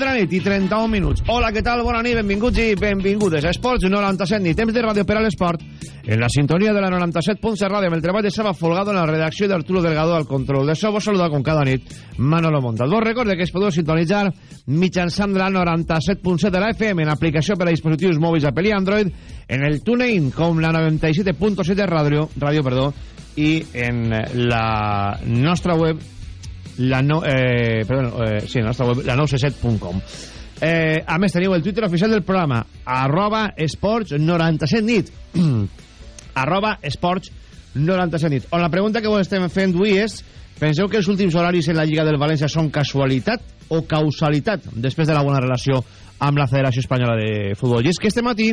de la nit i 31 minuts. Hola, què tal? Bona nit, benvinguts i benvingudes a Esports 97 ni temps de ràdio per a l'esport. En la sintonia de la 97.7 ràdio amb el treball de Saba Folgado en la redacció d'Arturo Delgado al control de so. Vos saluda com cada nit Manolo Montal. Vos recorde que es podeu sintonitzar mitjançant la 97.7 de la FM en aplicació per a dispositius mòbils Apple i Android en el TuneIn com la 97.7 ràdio, ràdio perdó, i en la nostra web la no, eh, perdón, eh, sí, la nostra web, la 967.com. Eh, a més, teniu el Twitter oficial del programa, arroba esports 97 nit. arroba esports 97 nit. On la pregunta que vos estem fent avui és, penseu que els últims horaris en la Lliga del València són casualitat o causalitat després de la bona relació amb la Federació Espanyola de Futbol? I és que este matí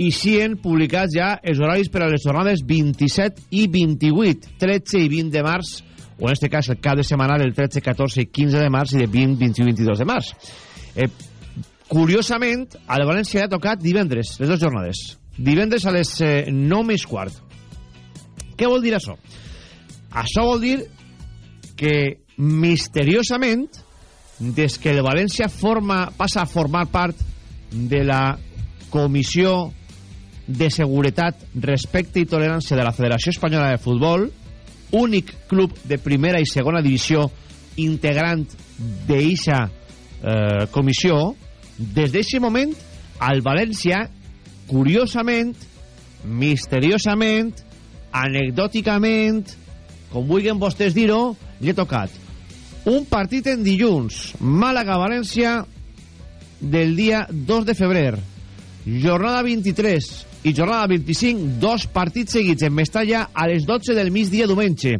i si han publicat ja els horaris per a les jornades 27 i 28, 13 i 20 de març o en este cas el cap de setmanal el 13, 14 i 15 de març i de 20, 21 i 22 de març. Eh, curiosament, al València ha tocat divendres, les dues jornades. Divendres a les eh, 9 més quart. Què vol dir això? Això vol dir que misteriosament, des que el València forma, passa a formar part de la Comissió de Seguretat, Respecte i Tolerància de la Federació Espanyola de Futbol, únic club de primera i segona divisió integrant d'eixa eh, comissió, des d'aquest moment, al València, curiosament, misteriosament, anecdòticament, com vulguin vostès dir-ho, li he tocat un partit en dilluns, Màlaga-València, del dia 2 de febrer, jornada 23, i jornada 25, dos partits seguits en Mestalla a les 12 del migdia diumenge.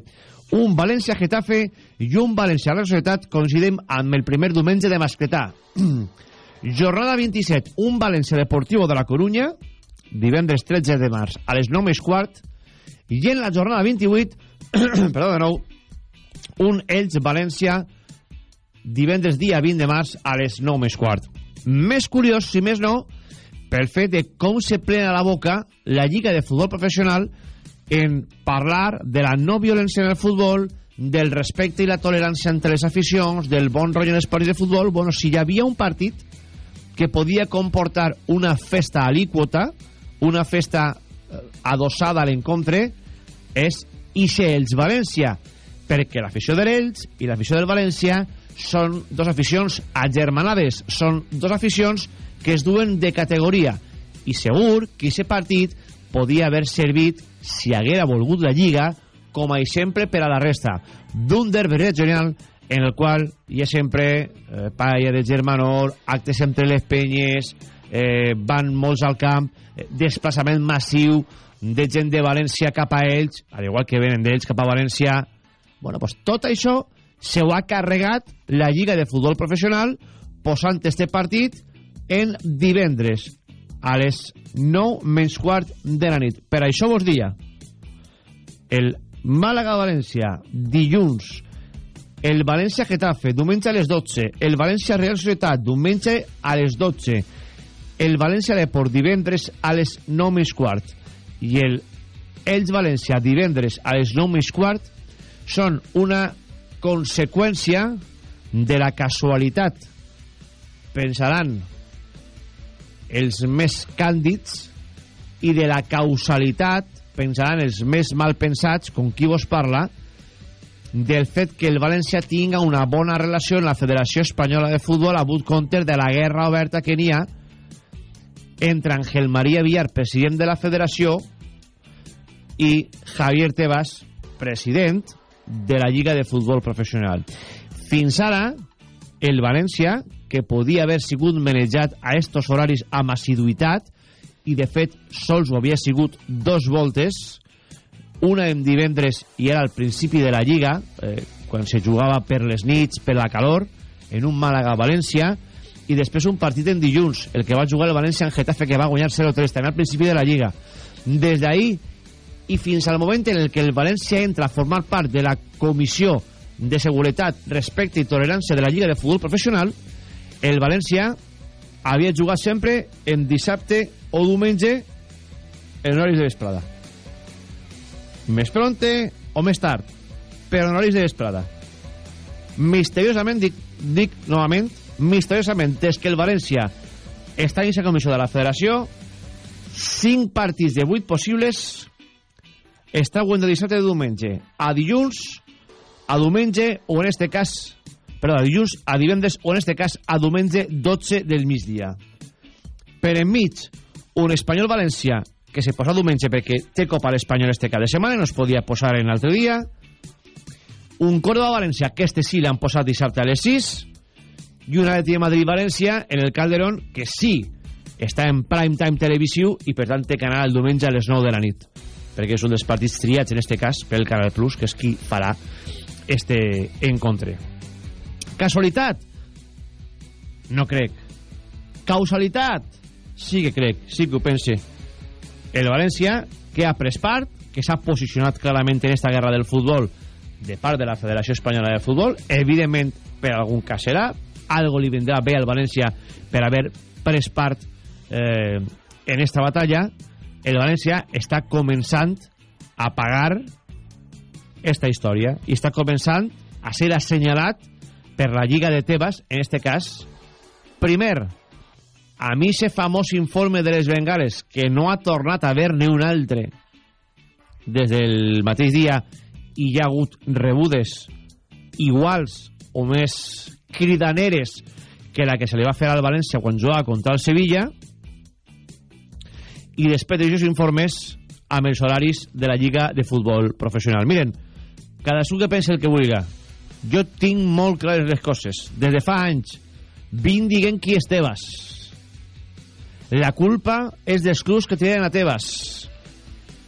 Un València-Getafe i un València-Real Societat coincidem amb el primer diumenge de Mascletà. jornada 27, un València Deportivo de la Corunya, divendres 13 de març a les 9 més quart, i en la jornada 28, perdó de nou, un Elx-València divendres dia 20 de març a les 9 més quart. Més curiós, si més no, pel fet de com se plena la boca la Lliga de Futbol Professional en parlar de la no violència en el futbol, del respecte i la tolerància entre les aficions, del bon rotllo en els partits de futbol, bueno, si hi havia un partit que podia comportar una festa alíquota, una festa eh, adossada a l'encontre, és Ixe els València, perquè l'afició de l'Ells i l'afició del València són dos aficions agermanades, són dos aficions es duen de categoria i segur que aquest partit podia haver servit si haguera volgut la Lliga com a exemple per a la resta d'un derbi regional en el qual hi ha sempre eh, paella de germanor, actes entre les penyes, eh, van molts al camp, eh, desplaçament massiu de gent de València cap a ells, al igual que venen d'ells cap a València. Bueno, pues tot això se ho ha carregat la Lliga de Futbol Professional posant este partit en divendres a les 9 menys quart de la nit. Per això vos dia el Màlaga-València dilluns, el València-Getafe diumenge a les 12, el València-Real Societat diumenge a les 12, el València-Deport divendres a les 9 menys quart i el Elx-València divendres a les 9 menys quart són una conseqüència de la casualitat pensaran els més càndids i de la causalitat pensaran els més mal pensats, com qui vos parla, del fet que el València tinga una bona relació amb la Federació Espanyola de Futbol a bout compte de la guerra oberta que n'hi ha entre Ángel María Villar, president de la Federació, i Javier Tebas, president de la Lliga de Futbol Professional. Fins ara, el València, que podia haver sigut manejat a estos horaris amb assiduïtat i de fet sols ho havia sigut dos voltes una en divendres i era al principi de la Lliga eh, quan se jugava per les nits, per la calor, en un Màlaga-València, i després un partit en dilluns, el que va jugar el València en Getafe, que va guanyar 0-3, també al principi de la Lliga. Des d'ahir i fins al moment en el que el València entra a formar part de la Comissió de Seguretat, Respecte i Tolerància de la Lliga de Futbol Professional, el València havia jugat sempre en dissabte o diumenge en horaris de vesprada. Més pronte o més tard, però en horaris de vesprada. Misteriosament, dic, dic novament, misteriosament, des que el València està en aquesta comissió de la federació, 5 partits de 8 possibles està jugant de dissabte de diumenge a dilluns, a diumenge o en este cas perdó, a dilluns, a divendres o en este cas a diumenge 12 del migdia. Per enmig un espanyol valencià que se posa diumenge perquè té copa l'espanyol este cada setmana no es podia posar en l'altre dia. Un Córdoba València que este sí l'han posat dissabte a les 6 i un Atleti de Madrid-València en el Calderón que sí està en prime time televisiu i per tant té canal el diumenge a les 9 de la nit. Perquè és un dels partits triats en este cas pel Canal Plus que és qui farà este encontre casualitat? No crec. Causalitat? Sí que crec, sí que ho pense. El València que ha pres part que s'ha posicionat clarament en esta guerra del futbol de part de la Federació Espanyola de Futbol evidentment per algun cas serà. Algo li vendrà bé al València per haver pres part eh, en esta batalla. El València està començant a pagar esta història i està començant a ser assenyalat per la Lliga de Tebas, en este cas, primer, a mi ese famós informe de les Bengales, que no ha tornat a haver ni un altre des del mateix dia i hi ha hagut rebudes iguals o més cridaneres que la que se li va fer al València quan jugava contra el Sevilla i després d'aquests informes amb els horaris de la Lliga de Futbol Professional. Miren, cadascú que pensa el que vulgui. Jo tinc molt clares les coses. Des de fa anys vinc dient qui és Tebas. La culpa és dels clubs que tenen a Tebas.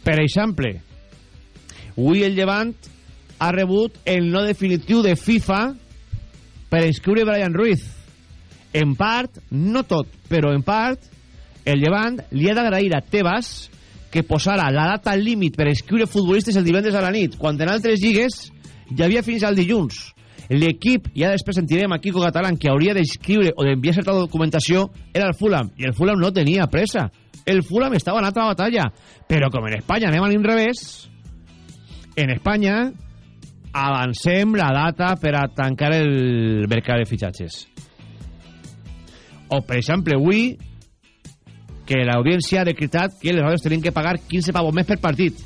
Per exemple, avui el Llevant ha rebut el no definitiu de FIFA per inscriure Brian Ruiz. En part, no tot, però en part, el Llevant li ha d'agrair a Tebas que posara la data límit per inscriure futbolistes el divendres a la nit, quan en altres lligues hi havia fins al dilluns. L'equip, ja després sentirem a Kiko Catalán, que hauria d'inscriure o d'enviar certa documentació, era el Fulham, i el Fulham no tenia pressa. El Fulham estava en altra batalla, però com en Espanya anem a l'inrevés, en Espanya avancem la data per a tancar el mercat de fitxatges. O, per exemple, avui, que l'audiència ha decretat que les ràdios tenien que pagar 15 pavos més per partit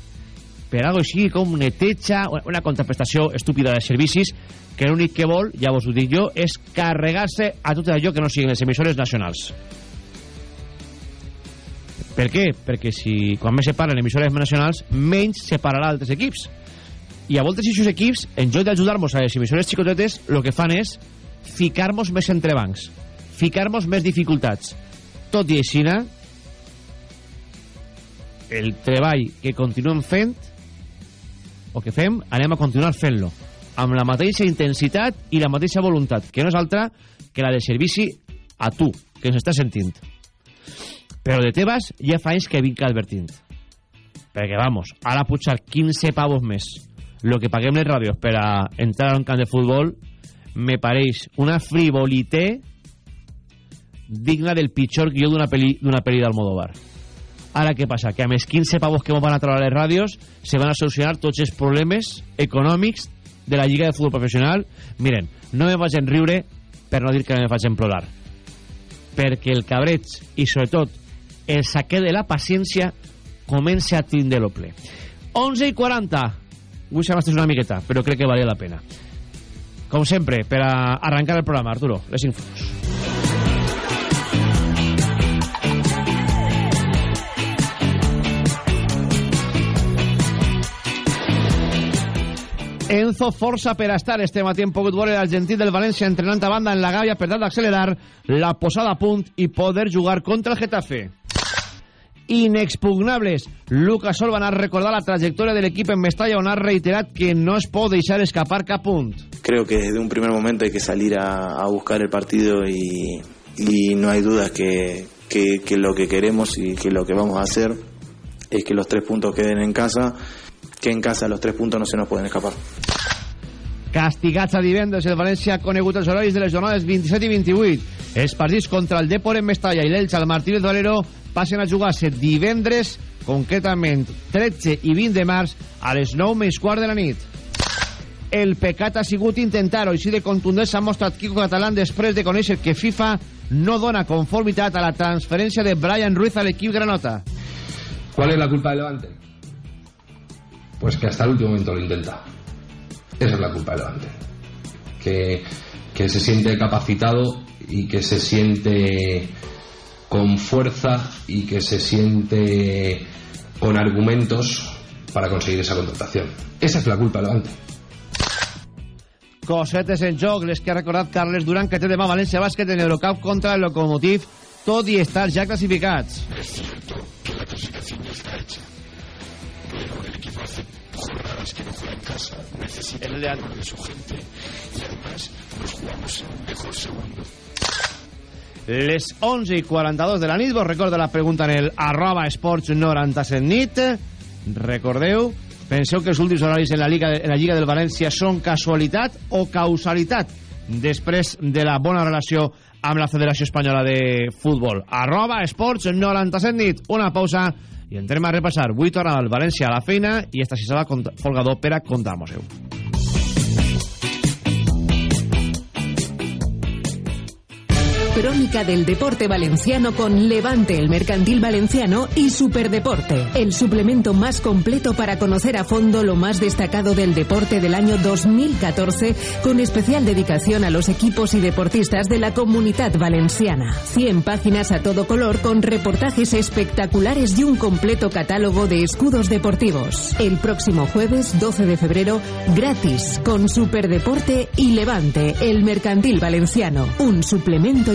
per algo així com neteja una contraprestació estúpida de servicis que l'únic que vol, ja vos ho dic jo és carregar-se a tot allò que no siguin les emissores nacionals. Per què? perquè si quan més se parlen emissores nacionals menys se pararà altres equips. I a voltes aquests equips en lloc d'ajudar-nos a les emissores xicotetes el que fan és ficar-nos més entrebancs ficar-nos més dificultats. Tot i així el treball que continuem fent o que fem, anem a continuar fent-lo amb la mateixa intensitat i la mateixa voluntat, que no és altra que la de servici a tu, que ens està sentint. Però de Tebas ja fa anys que vinc advertint. Perquè, vamos, ara pujar 15 pavos més lo que paguem les ràdios per a entrar a un camp de futbol me pareix una frivolité digna del pitjor guió d'una pel·li d'Almodóvar. Ara què passa? Que amb els 15 pavos que van a treure les ràdios se van a solucionar tots els problemes econòmics de la Lliga de Futbol Professional. Miren, no me facin riure per no dir que no me facin plorar. Perquè el cabreig i sobretot el saquer de la paciència comença a tindre l'ople. 11 i 40. Avui s'ha una miqueta, però crec que valia la pena. Com sempre, per a arrencar el programa, Arturo, les infos. Enzo força per estar este matí en pogut veure l'argentí del València entrenant a banda en la Gàbia per tal d'accelerar la posada a punt i poder jugar contra el Getafe. inexpugnables. Lucas Olban ha recordado la trayectoria del equipo en Mestalla on ha reiterat que no es pot deixar escapar cap punt. Creo que desde un primer momento hay que salir a, a buscar el partido y, y no hay dudas que, que, que lo que queremos y que lo que vamos a hacer es que los tres puntos queden en casa, que en casa los tres puntos no se nos pueden escapar. Castigats a divendres, el València ha conegut els horaris de les jornades 27 i 28. Els partits contra el Depor en Mestalla i l'Elx al Martínez Valero passen a jugar-se divendres, concretament 13 i 20 de març, a les 9 més quart de la nit. El pecat ha sigut intentar-ho, així de contundent s'ha mostrat Kiko Catalán després de conèixer que FIFA no dona conformitat a la transferència de Brian Ruiz a l'equip granota. ¿Cuál es la culpa del Levante? Pues que hasta el último momento lo intenta. Esa es la culpa del Levante. Que, que se siente capacitado y que se siente con fuerza y que se siente con argumentos para conseguir esa contratación. Esa es la culpa del Levante. Cosetes en joc, les que ha recordat Carles Duran, que té demà València Bàsquet en Eurocup contra el Locomotiv, tot i estar ja classificats. El Leal... Les 11 i 42 de la nit, vos recorda la pregunta en el arroba esports 97 nit. Recordeu, penseu que els últims horaris en la, Liga, en la Lliga del València són casualitat o causalitat després de la bona relació amb la Federació Espanyola de Futbol. Arroba esports 97 nit. Una pausa i entrem a repassar. Avui torna el València a la feina i esta sisada folgador per a contar-nos-ho. Crónica del deporte valenciano con Levante, el mercantil valenciano y Superdeporte, el suplemento más completo para conocer a fondo lo más destacado del deporte del año 2014, con especial dedicación a los equipos y deportistas de la comunidad valenciana. 100 páginas a todo color con reportajes espectaculares y un completo catálogo de escudos deportivos. El próximo jueves 12 de febrero, gratis, con Superdeporte y Levante, el mercantil valenciano, un suplemento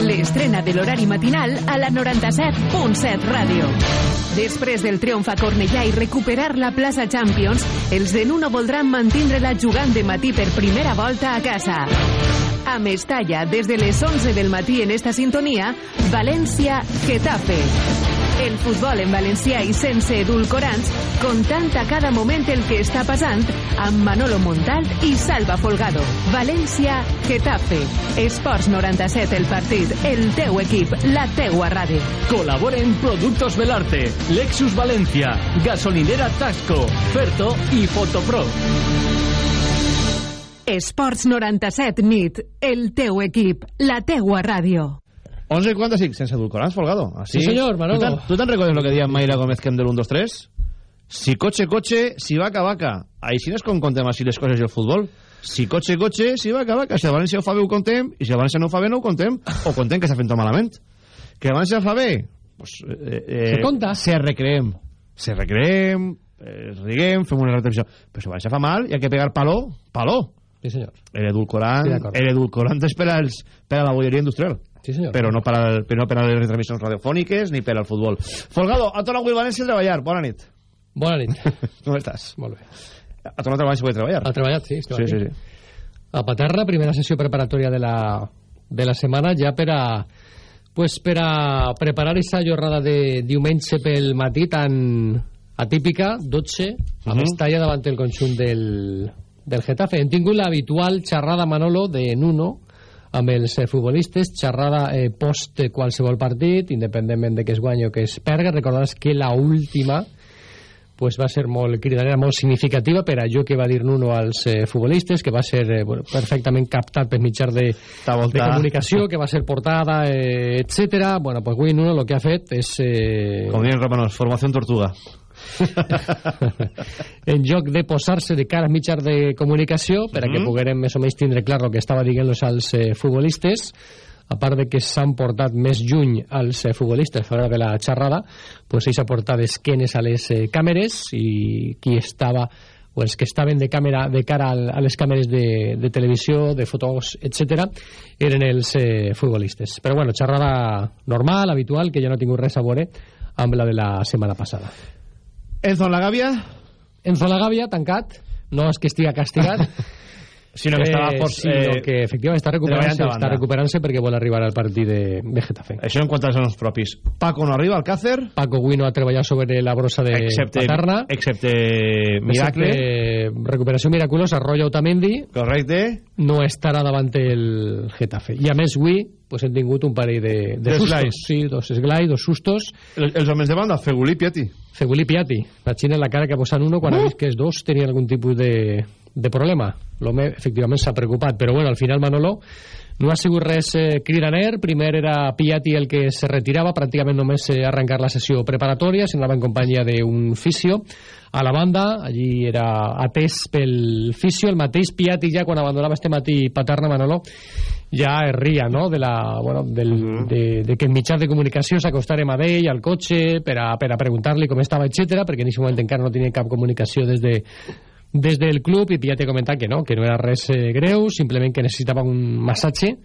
L'estrena de l'horari matinal a la 97.7 Ràdio. Després del triomf a Cornellà i recuperar la plaça Champions, els de Nuno voldran mantindre-la jugant de matí per primera volta a casa. A Mestalla, des de les 11 del matí en esta sintonia, València-Getafe. El futbol en valencià i sense edulcorants, contant a cada moment el que està passant amb Manolo Montal i Salva Folgado. València, Getafe. Esports 97, el partit, el teu equip, la teua ràdio. Colaboren Productos Belarte, Lexus Valencia, Gasolinera Tasco, Ferto y Fotopro. Esports 97 nit, el teu equip, la teua ràdio. 11 i 45, sense edulcorants, Folgado. Así. Sí, senyor, Manolo. ¿Tú te, ¿tú te recuerdas lo que decía Mayra Gómez Kem del 1, 2, 3? Si coche, coche, si vaca, vaca. Així no és com contem així les coses i el futbol. si cotxe, cotxe, si va acabar, que si el València ho fa bé ho contem, i si el València no ho fa bé no ho contem, o contem que s'ha fet malament. Que el València fa bé, pues, eh, eh, Se conta. Se recreem. Se recreem, eh, riguem, fem una retenció. Però si el València fa mal, hi ha que pegar paló, paló. Sí, senyor. El edulcorant, Sí, el edulcorant és per, als, per a la bolleria industrial. Sí, senyor. Però no per, al, però no per a les retransmissions radiofòniques ni per al futbol. Folgado, ha tornat el València a treballar. Bona nit. Bona nit. Com estàs? Molt bé. Ha tornat a treballar. Ha treballat, sí. Sí, aquí. sí, sí. A Paterna, primera sessió preparatòria de la, de la setmana, ja per a, pues per a preparar aquesta jornada de diumenge pel matí tan atípica, 12, a Mhm. Mestalla davant el conjunt del, del Getafe. Hem tingut l'habitual xerrada Manolo de Nuno amb els eh, futbolistes, xerrada eh, post qualsevol partit, independentment de que es guanyi o que es perga. Recordaràs que la última pues va ser molt cridanera, molt significativa per allò que va dir Nuno als eh, futbolistes, que va ser eh, bueno, perfectament captat per mitjà de, de comunicació, que va ser portada, eh, etc. Bueno, pues avui Nuno el que ha fet és... Eh, Com diuen romanos, formació tortuga. en lloc de posar-se de cara a mitjans de comunicació per a que Mhm. poguérem més o menys tindre clar el que estava dient-los als eh, futbolistes a part de que s'han portat més lluny als eh, futbolistes fora de la xerrada pues ells ha portat esquenes a les eh, càmeres i qui estava o els que estaven de, càmera, de cara al, a les càmeres de, de televisió, de fotos, etc, eren els eh, futbolistes. Però bueno, xerrada normal, habitual, que ja no ha tingut res a veure amb la de la setmana passada. Enzo en la gàbia? Enzo la gàbia, tancat. No és que estiga castigat, Sinó que estava por- sinó eh, que efectivament està recuperant-se està banda. recuperant-se perquè vol arribar al partit de, de Getafe. Això en quant als noms propis. Paco no arriba al Càcer, Paco avui no ha treballat sobre la brossa de excepte, Paterna. excepte Miracle. Excepte recuperació miraculosa, Roya Otamendi Correcte. no estarà davant el Getafe. I a més avui pues, hem tingut un parell de, de sustos. Sí, dos esglai, dos sustos. El, els homes de banda, Fegulí Piatti. Fegulí Piatti. Imagina la cara que posat uno quan Uh! ha vist que els dos tenien algun tipus de, de problema. L'home, efectivament, s'ha preocupat. Però, bueno, al final, Manolo, no ha sigut res eh, cridaner. Primer era Piatti el que se retirava, pràcticament només eh, arrencar la sessió preparatòria, s'anava en companyia d'un fisio. A la banda, allí era atès pel fisio, el mateix Piatti ja quan abandonava este matí Paterna Manolo, ja es ria, no?, de, la, bueno, del, de, de que en mitjans de comunicació s'acostarem a ell, al cotxe, per a, per a preguntar-li com estava, etc perquè en aquest moment encara no tenia cap comunicació des de des del club i ja t'he comentat que no, que no era res eh, greu, simplement que necessitava un massatge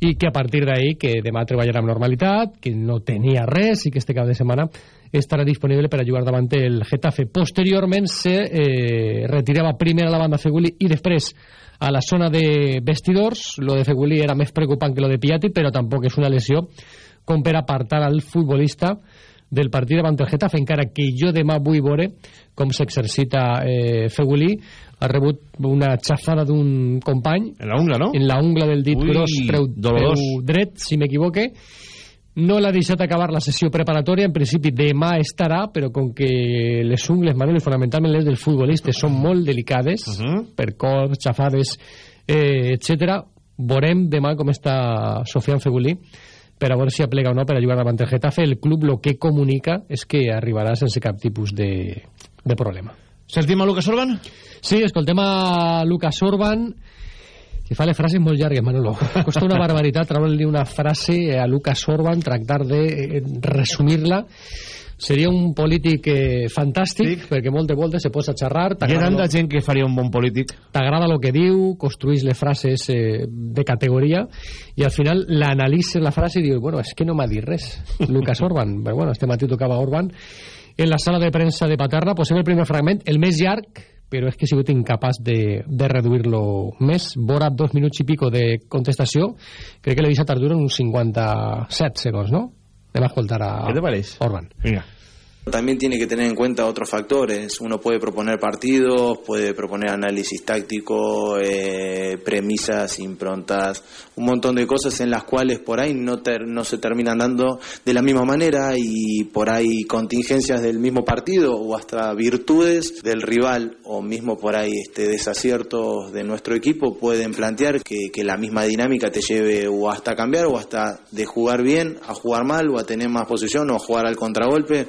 i que a partir d'ahí que demà treballarà amb normalitat, que no tenia res i que este cap de setmana estarà disponible per a jugar davant el Getafe. Posteriorment se eh, retirava primer a la banda Feguli i després a la zona de vestidors. Lo de Feguli era més preocupant que lo de Piatti, però tampoc és una lesió com per apartar al futbolista del partit davant el Getafe, encara que jo demà vull veure com s'exercita eh, Fegulí. Ha rebut una xafada d'un company En la ungla, no? en la ungla del dit Ui, gros preu, dolorós. preu dret, si m'equivoque. No l'ha deixat acabar la sessió preparatòria, en principi demà estarà, però com que les ungles, Manolo, i fonamentalment les del futbolista, són molt delicades, Uh -huh. per cops, xafades, eh, etc. Veurem demà com està Sofian Fegulí per a veure si aplega o no per a jugar davant el Getafe. El club el que comunica és que arribarà sense cap tipus de, de problema. Sentim a Lucas Orban? Sí, escoltem a Lucas Orban que fa les frases molt llargues, Manolo. Costa una barbaritat treure-li una frase a Lucas Orban, tractar de eh, resumir-la. Seria un polític eh, fantàstic, sí. perquè molt de voltes se posa a xerrar, Hi ha tanta gent que faria un bon polític. t'agrada el que diu, construís les frases eh, de categoria i al final l'analitzes la frase i dius, bueno, és que no m'ha dit res Lucas Orban, però bueno, este matí tocava Orban en la sala de premsa de Paterna posem el primer fragment, el més llarg però és que he sigut incapaç de, de reduir-lo més, vora dos minuts i pico de contestació, crec que l'he deixat Arturo en uns 57 segons, no? Anem a escoltar a ¿Qué te parece? Orban. Venga. También tiene que tener en cuenta otros factores. Uno puede proponer partidos, puede proponer análisis táctico, eh, premisas, improntas, un montón de cosas en las cuales por ahí no, ter- no se terminan dando de la misma manera y por ahí contingencias del mismo partido o hasta virtudes del rival o mismo por ahí este, desaciertos de nuestro equipo pueden plantear que, la misma dinámica te lleve o hasta cambiar o hasta de jugar bien a jugar mal o a tener más posición o a jugar al contragolpe.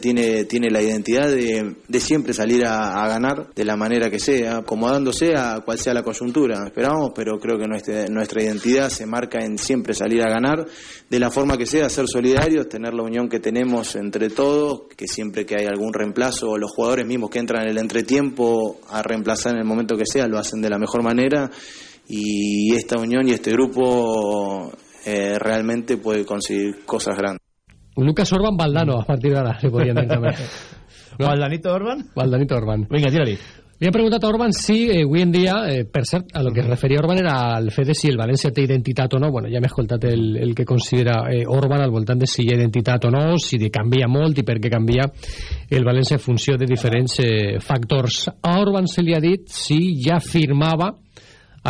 Tiene, tiene la identidad de, de siempre salir a, ganar de la manera que sea, acomodándose a cual sea la coyuntura. Esperamos, pero creo que nuestra, identidad se marca en siempre salir a ganar de la forma que sea, ser solidarios, tener la unión que tenemos entre todos, que siempre que hay algún reemplazo los jugadores mismos que entran en el entretiempo a reemplazar en el momento que sea, lo hacen de la mejor manera y esta unión y este grupo eh, realmente puede conseguir cosas grandes. Lucas Orban Valdano, a partir de ahora se podien dir també. No? Valdanito Orban? Valdanito Orban. Vinga, tira-li. Li he preguntat a Orban si eh, avui en dia, eh, per cert, a lo que es referia Orban era al fet de si el València té identitat o no. Bueno, ja m'he escoltat el, el que considera eh, Orban al voltant de si hi ha identitat o no, si de canvia molt i per què canvia el València en funció de diferents eh, factors. A Orban se li ha dit si ja firmava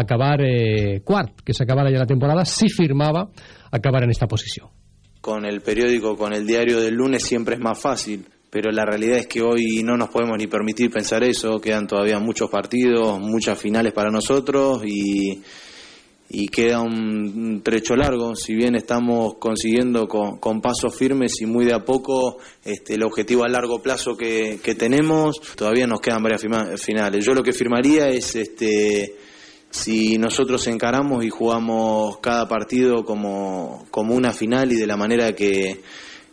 acabar eh, quart, que s'acabara ja la temporada, si firmava acabar en esta posició. Con el periódico, con el diario del lunes siempre es más fácil, pero la realidad es que hoy no nos podemos ni permitir pensar eso, quedan todavía muchos partidos, muchas finales para nosotros y, queda un trecho largo, si bien estamos consiguiendo con, con pasos firmes y muy de a poco este, el objetivo a largo plazo que, que tenemos, todavía nos quedan varias finales. Yo lo que firmaría es este si nosotros encaramos y jugamos cada partido como, como una final y de la manera que,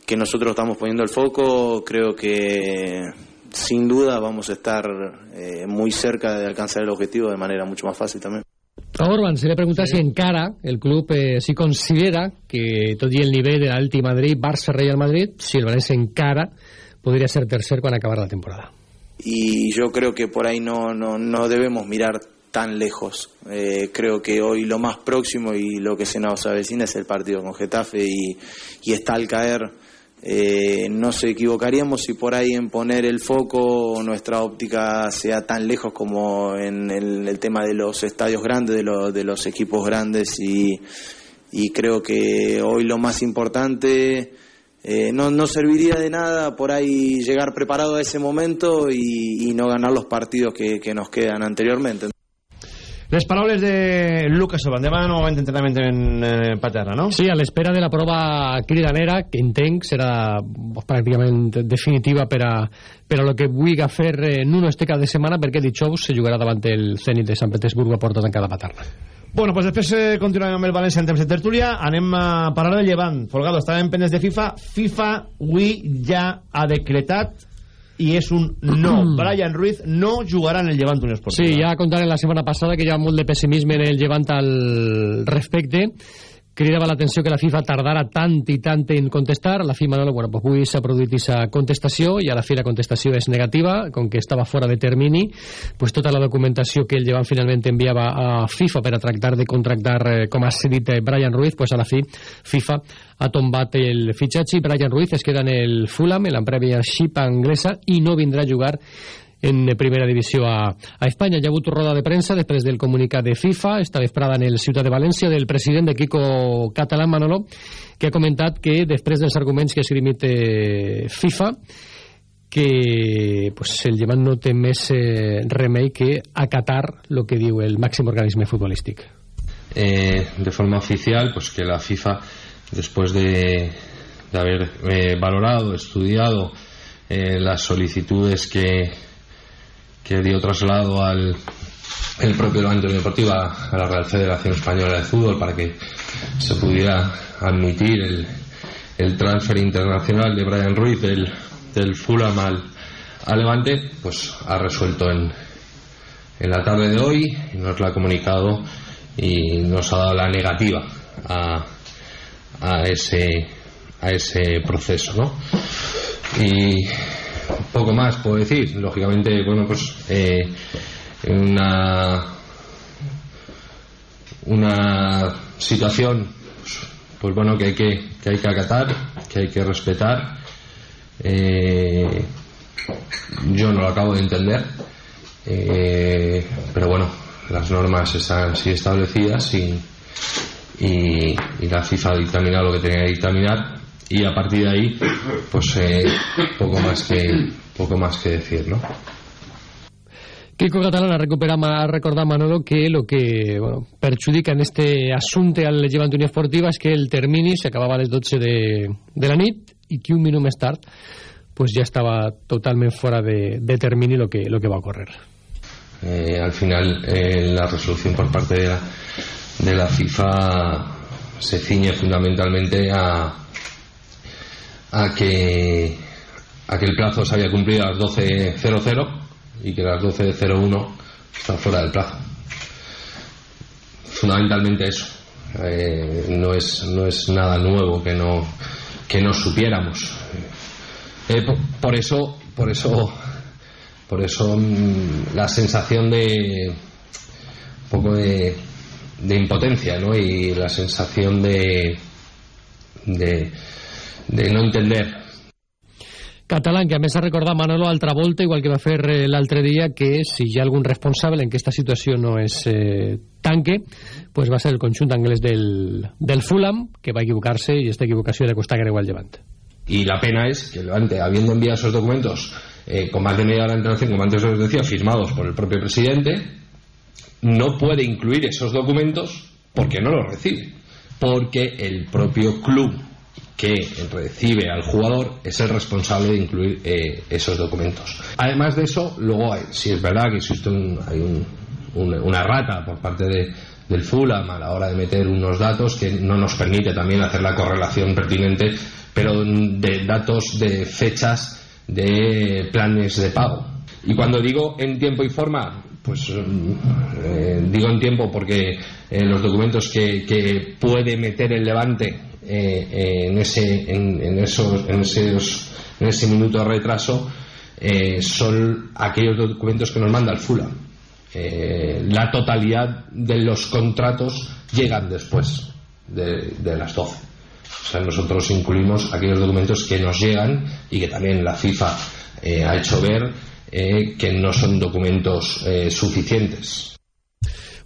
que nosotros estamos poniendo el foco, creo que sin duda vamos a estar eh, muy cerca de alcanzar el objetivo de manera mucho más fácil también. A Orban se le pregunta sí. si encara el club, eh, si considera que tot i el nivell de l'Alti Madrid, Barça, Real Madrid, si el València encara podría ser tercer quan acabar la temporada. Y yo creo que por ahí no, no, no debemos mirar tan lejos. Eh, creo que hoy lo más próximo y lo que se nos avecina es el partido con Getafe y, y está al caer. Eh, no se equivocaríamos si por ahí en poner el foco nuestra óptica sea tan lejos como en el, tema de los estadios grandes, de, lo, de los equipos grandes y, y, creo que hoy lo más importante eh, no, no, serviría de nada por ahí llegar preparado a ese momento y, y no ganar los partidos que, que nos quedan anteriormente. Les paraules de Lucas Oban. Demà novament entrenament en eh, Paterna, no? Sí, a l'espera de la prova cridanera, que entenc serà pues, pràcticament definitiva per a, per a lo que vulgui fer eh, Nuno este cada de setmana, perquè dijous se jugarà davant el Zenit de Sant Petersburg a porta tancada Paterna. Bueno, pues després eh, continuem amb el València en temps de tertúlia. Anem a parlar del Llevant. Folgado, estàvem pendents de FIFA. FIFA avui ja ha decretat i és un no. Brian Ruiz no jugarà en el Llevant Unió Esportiva. Sí, ja contaré la setmana passada que hi ha molt de pessimisme en el Llevant al respecte cridava l'atenció que la FIFA tardara tant i tant en contestar. La FIFA, no, bueno, pues avui s'ha produït aquesta contestació i a la fi la contestació és negativa, com que estava fora de termini, pues tota la documentació que el llevant finalment enviava a FIFA per a tractar de contractar, eh, com ha dit eh, Brian Ruiz, pues a la fi FIFA ha tombat el fitxatge i Brian Ruiz es queda en el Fulham, en la Premiership anglesa, i no vindrà a jugar en primera divisió a, a Espanya. Hi ha hagut roda de premsa després del comunicat de FIFA, esta vesprada en el Ciutat de València, del president de Kiko Catalán, Manolo, que ha comentat que després dels arguments que esgrimit eh, FIFA, que pues, el llevant no té més eh, que acatar lo que diu el màxim organisme futbolístic. Eh, de forma oficial, pues que la FIFA, después de, haber eh, valorado, estudiado eh, las solicitudes que, que dio traslado al el propio Levante Deportivo a la Real Federación Española de Fútbol para que se pudiera admitir el, el transfer internacional de Brian Ruiz del, del Fulham al, Levante, pues ha resuelto en, en la tarde de hoy, nos lo ha comunicado y nos ha dado la negativa a, a ese a ese proceso, ¿no? Y poco más puedo decir. Lógicamente, bueno, pues eh, una una situación pues, bueno que hay que, que hay que acatar, que hay que respetar. Eh, yo no lo acabo de entender, eh, pero bueno, las normas están así establecidas y, y, y la FIFA ha dictaminado lo que tenía que dictaminar y a partir de ahí pues eh, poco más que poco más que decir ¿no? Kiko Catalán ha, recuperat, ha recordat Manolo que lo que bueno, perjudica en este assumpte al Llevant Unió Esportiva és que el termini s'acabava a les 12 de, de la nit i que un minut més tard pues ya estaba totalmente fuera de, de termini lo que, lo que va a ocurrir. Eh, al final, eh, la resolución por parte de la, de la FIFA se ciñe fundamentalmente a, a que a el plazo se había cumplido a las 12.00 y que a las 12.01 está fuera del plazo. Fundamentalmente eso. Eh, no, es, no es nada nuevo que no, que no supiéramos. Eh, por, eso, por eso, por eso mmm, la sensación de un poco de, de impotencia, ¿no? Y la sensación de, de, de no entender catalán, que a més ha recordat Manolo altra volta, igual que va fer eh, l'altre dia, que si hi ha algun responsable en que aquesta situació no és eh, tanque, pues va ser el conjunt anglès del, del Fulham, que va equivocar-se i esta equivocació de costar greu al Levante. Y la pena es que Levante, habiendo enviado esos documentos eh, con más de media hora de antelación, como antes os decía, firmados por el propio presidente, no puede incluir esos documentos porque no los recibe. Porque el propio club que recibe al jugador es el responsable de incluir eh, esos documentos. Además de eso, luego hay, si es verdad que existe un, hay un, un, una rata por parte de, del Fulham a la hora de meter unos datos que no nos permite también hacer la correlación pertinente, pero de datos de fechas de planes de pago. Y cuando digo en tiempo y forma, pues eh, digo en tiempo porque eh, los documentos que puede meter el Levante eh, en, ese, en, en, esos, en, esos, en ese minuto de retraso eh, son aquellos documentos que nos manda el Fulham. Eh, la totalidad de los contratos llegan después de, las 12. O sea, nosotros incluimos aquellos documentos que nos llegan y que también la FIFA eh, ha hecho ver eh, que no son documentos eh, suficientes.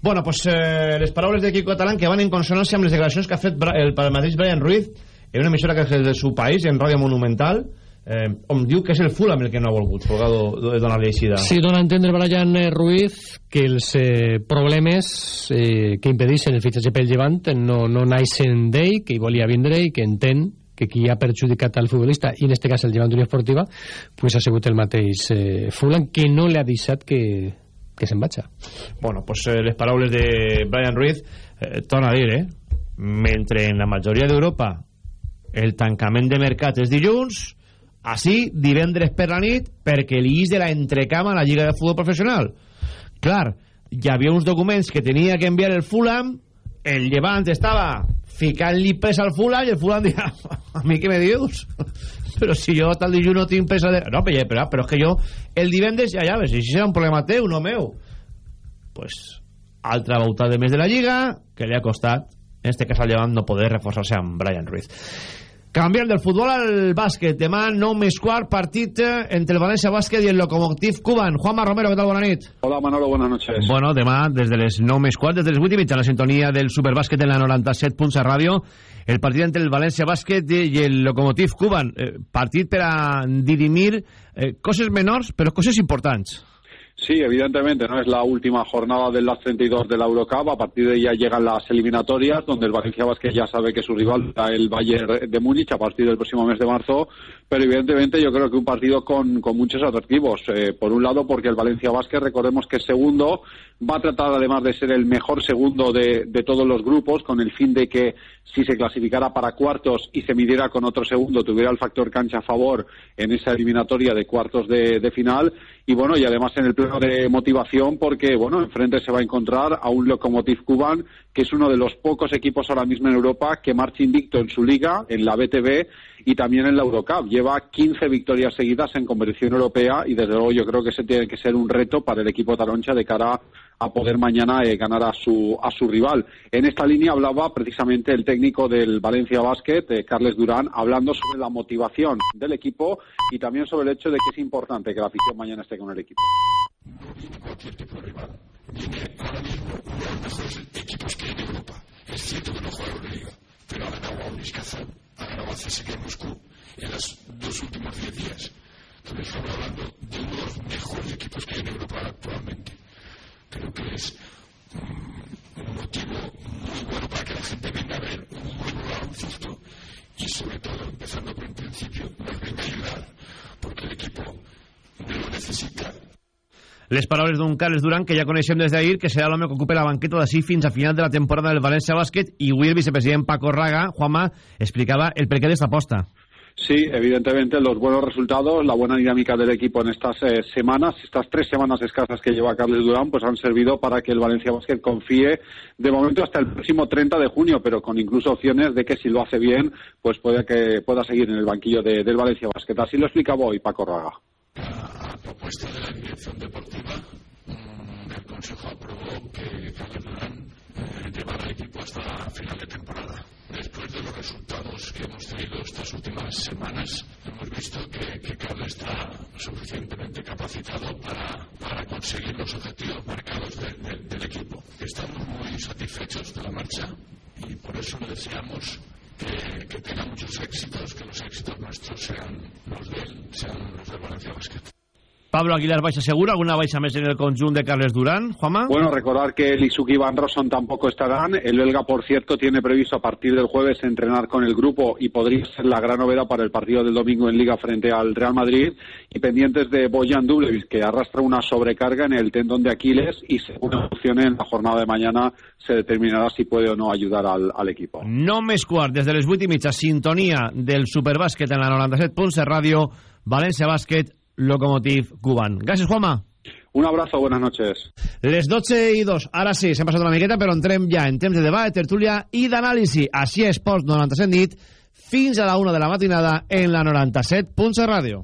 Bueno, pues eh, les paraules de Quico Catalán que van en consonància amb les declaracions que ha fet el, el mateix Brian Ruiz en una emissora que és del seu país, en Ràdio Monumental, eh, on diu que és el Fulham el que no ha volgut Folgado donar-li eixida. Sí, dona a entendre Brian Ruiz que els eh, problemes eh, que impedeixen el fitxatge pel llevant no, no naixen d'ell, que hi volia vindre i que entén que qui ha perjudicat al futbolista, i en este cas el llevant d'Unió Esportiva, pues ha sigut el mateix eh, Fulham, que no li ha deixat que que se'n vaig. Bueno, pues eh, les paraules de Brian Ruiz eh, torna a dir, eh? Mentre en la majoria d'Europa el tancament de mercat és dilluns, així divendres per la nit perquè l'IS de la entrecama a la Lliga de Futbol Professional. Clar, hi havia uns documents que tenia que enviar el Fulham, el Llevant estava ficant-li pes al Fulham i el Fulham deia, a mi què me dius? però si jo tal dilluns no tinc pesa de... No, però, però és que jo el divendres ja ja ves, si serà un problema teu, no meu. pues, altra volta de més de la Lliga que li ha costat, en este cas al llevant, no poder reforçar-se amb Brian Ruiz. Canviant del futbol al bàsquet. Demà, nou més quart, partit entre el València Bàsquet i el Locomotiv Cuban. Juanma Romero, què tal? Bona nit. Hola, Manolo, buenas noches. Bueno, demà, des de les nou més quart, des de les 8 i mitja, la sintonia del Superbàsquet en la 97 punts a ràdio, el partit entre el València Bàsquet i el Locomotiv Cuban. Eh, partit per a dirimir eh, coses menors, però coses importants. Sí, evidentemente, no es la última jornada del las 32 de la Eurocup. A partir de ella llegan las eliminatorias, donde el Valencia Basket ya sabe que su rival será el Bayern de Múnich a partir del próximo mes de marzo. Pero evidentemente yo creo que un partido con, con muchos atractivos. Eh, por un lado, porque el Valencia Basket, recordemos que es segundo, va a tratar además de ser el mejor segundo de, de todos los grupos, con el fin de que si se clasificara para cuartos y se midiera con otro segundo, tuviera el factor cancha a favor en esa eliminatoria de cuartos de, final. Y bueno, y además en el pleno de motivación, porque bueno, enfrente se va a encontrar a un Lokomotiv Cuban, que es uno de los pocos equipos ahora mismo en Europa que marcha invicto en su liga, en la BTV y también en la Eurocup. Lleva 15 victorias seguidas en competición europea y desde luego yo creo que ese tiene que ser un reto para el equipo taroncha de cara a poder mañana eh, ganar a su, a su rival. En esta línea hablaba precisamente el técnico del Valencia Basket, eh, Carles Durán, hablando sobre la motivación del equipo y también sobre el hecho de que es importante que la afición mañana esté con el equipo. Uno de los mejores equipos que hay en Europa. Es cierto que no juega la Liga, pero ha ganado a un Kazán, ha ganado Moscú en los dos últimos diez días. Entonces estamos hablando de uno de los mejores equipos que hay en Europa actualmente creo que es un, motivo muy bueno para que la gente venga a ver un buen baloncesto y sobre todo, empezando por el principio, nos venga a ayudar, porque el equipo no lo necesita. Les paraules d'un Carles Duran, que ja coneixem des d'ahir, que serà l'home que ocupa la banqueta d'ací fins a final de la temporada del València Bàsquet, i avui el vicepresident Paco Raga, Juanma, explicava el perquè d'esta aposta. Sí, evidentemente los buenos resultados, la buena dinámica del equipo en estas eh, semanas, estas tres semanas escasas que lleva Carles Durán, pues han servido para que el Valencia Basket confíe de momento hasta el próximo 30 de junio, pero con incluso opciones de que si lo hace bien, pues puede que pueda seguir en el banquillo de, del Valencia Basket. Así lo explicaba hoy Paco Raga. Llevara al equipo hasta final de temporada. Después de los resultados que hemos tenido estas últimas semanas, hemos visto que, que Carlos está suficientemente capacitado para, para conseguir los objetivos marcados de- de- del equipo. Estamos muy satisfechos de la marcha y por eso le deseamos que, que tenga muchos éxitos, que los éxitos nuestros sean los de él, sean los del Valencia Basket. Pablo Aguilar baixa segura, alguna baixa més en el conjunt de Carles Duran, Juanma? Bueno, recordar que Lisuki y Van Rosson tampoco estarán. El belga, por cierto, tiene previsto a partir del jueves entrenar con el grupo y podría ser la gran novedad para el partido del domingo en Liga frente al Real Madrid. Y pendientes de Bojan Dublevic, que arrastra una sobrecarga en el tendón de Aquiles y según evolucione en la jornada de mañana se determinará si puede o no ayudar al, al equipo. No més quart, des de les 8 i mitja, sintonia del Superbàsquet en la 97.7 Ràdio, València Bàsquet, Locomotiv Cuban. Gràcies, Juanma. Un abrazo, buenas noches. Les 12 i 2. Ara sí, s'hem passat una miqueta, però entrem ja en temps de debat, de tertúlia i d'anàlisi. Així és, Esports 97 nit, fins a la 1 de la matinada en la 97.7 Ràdio.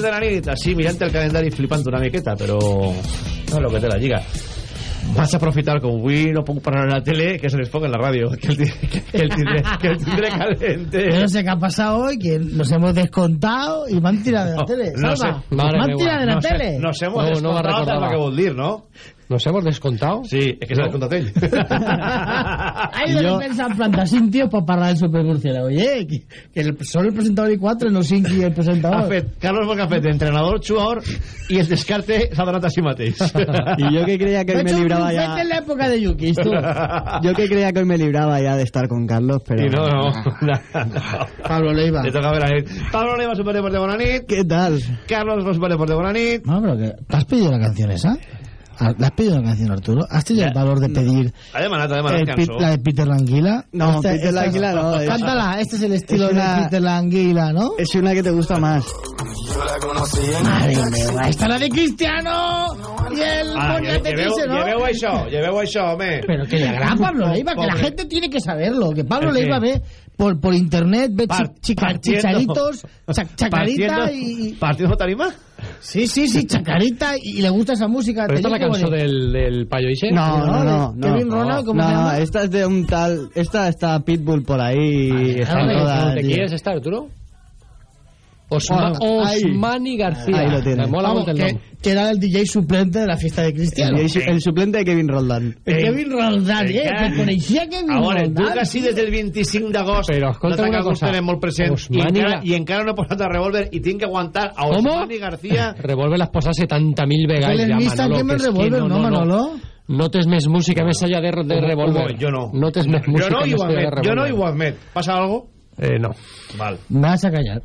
3 de la nit, així mirant el calendari flipant una miqueta, però no és el que té la lliga. Vaig aprofitar, com avui no puc parlar en la tele, que se les ponga en la ràdio, que el, ti- que el tindré, que el tindré calente. Yo no sé qué ha pasado hoy, que nos hemos descontado y me han tirado de la tele. no Salva, sé. me han tirado de la no sé, tele. Nos hemos No, no descontado, me saps recordaba. lo que vol dir, no? ¿Nos hemos descontado? Sí, es que se ha descontado ell. Hay de defensa plantar sin tío para parar el supermurciélago. Oye, que, que el, solo el presentador y cuatro, no cinc i el presentador. fet, Carlos Boca ha fet entrenador, jugador, i el descarte s'ha donat a si mateix. Y yo que creía que hoy me libraba ya. en la época de Yukis, tú. Yo que creía que hoy me libraba ya de estar con Carlos, pero. Y no, no. Pablo Leiva. Le toca ver a él. Pablo Leiva, Superdeporte, bona nit. ¿Qué tal? Carlos, Superdeporte, bona nit. No, pero que, ¿te has pedido la canción esa? Ah, ¿Le has pedido la canción, Arturo? ¿Has tenido el valor de pedir la de Peter Languila? No, Esta- Peter esta- Languila no, es- Cántala, este es el estilo es una- de Peter Languila, ¿no? Es una que te gusta más. Madre meva, esta la de Cristiano y el Ah, Moniate lleveu, Quise, ¿no? lleveu això, lleveu això, home. Pero que le agrada Pablo Leiva, que la gente tiene que saberlo, que Pablo. Leiva ve por, por internet, ve chica- chicharitos, cha- chacarita partiendo- y... ¿Partiendo tarima? Sí, sí, sí, chacarita y, le gusta esa música. ¿Pero esta es la canción del, del Payo Ixe? No, no, no. de Kevin no, Ronald, ¿cómo no, se llama? no, esta es de un tal. Esta está Pitbull por ahí. y están hombre, todas. ¿De y- quién es esta, Arturo? Osma-. Osmani García. Ahí lo tiene. Me mola Vamos, el que, que era el DJ suplente de la fiesta de Cristiano. El, el suplente de Kevin Roldán. El Kevin Roldán, eh, Encara- que coneixia Kevin A veure, tu Roldán. que sí des del 25 d'agost Però no escolta una cosa. tenir molt present i Osmani- encara, i encara no he posat a revólver i tinc que aguantar a ¿Cómo? Osmani García Revolver l'has posat 70.000 vegades ja, Manolo. que me que és revolver, no, Manolo? No tens més música més allà de, de revolver. Jo no. No tens més Jo música no i més allà de admet. Jo no i revolver. ho admet. Passa algo? Eh, no. Val. Me vas a callar.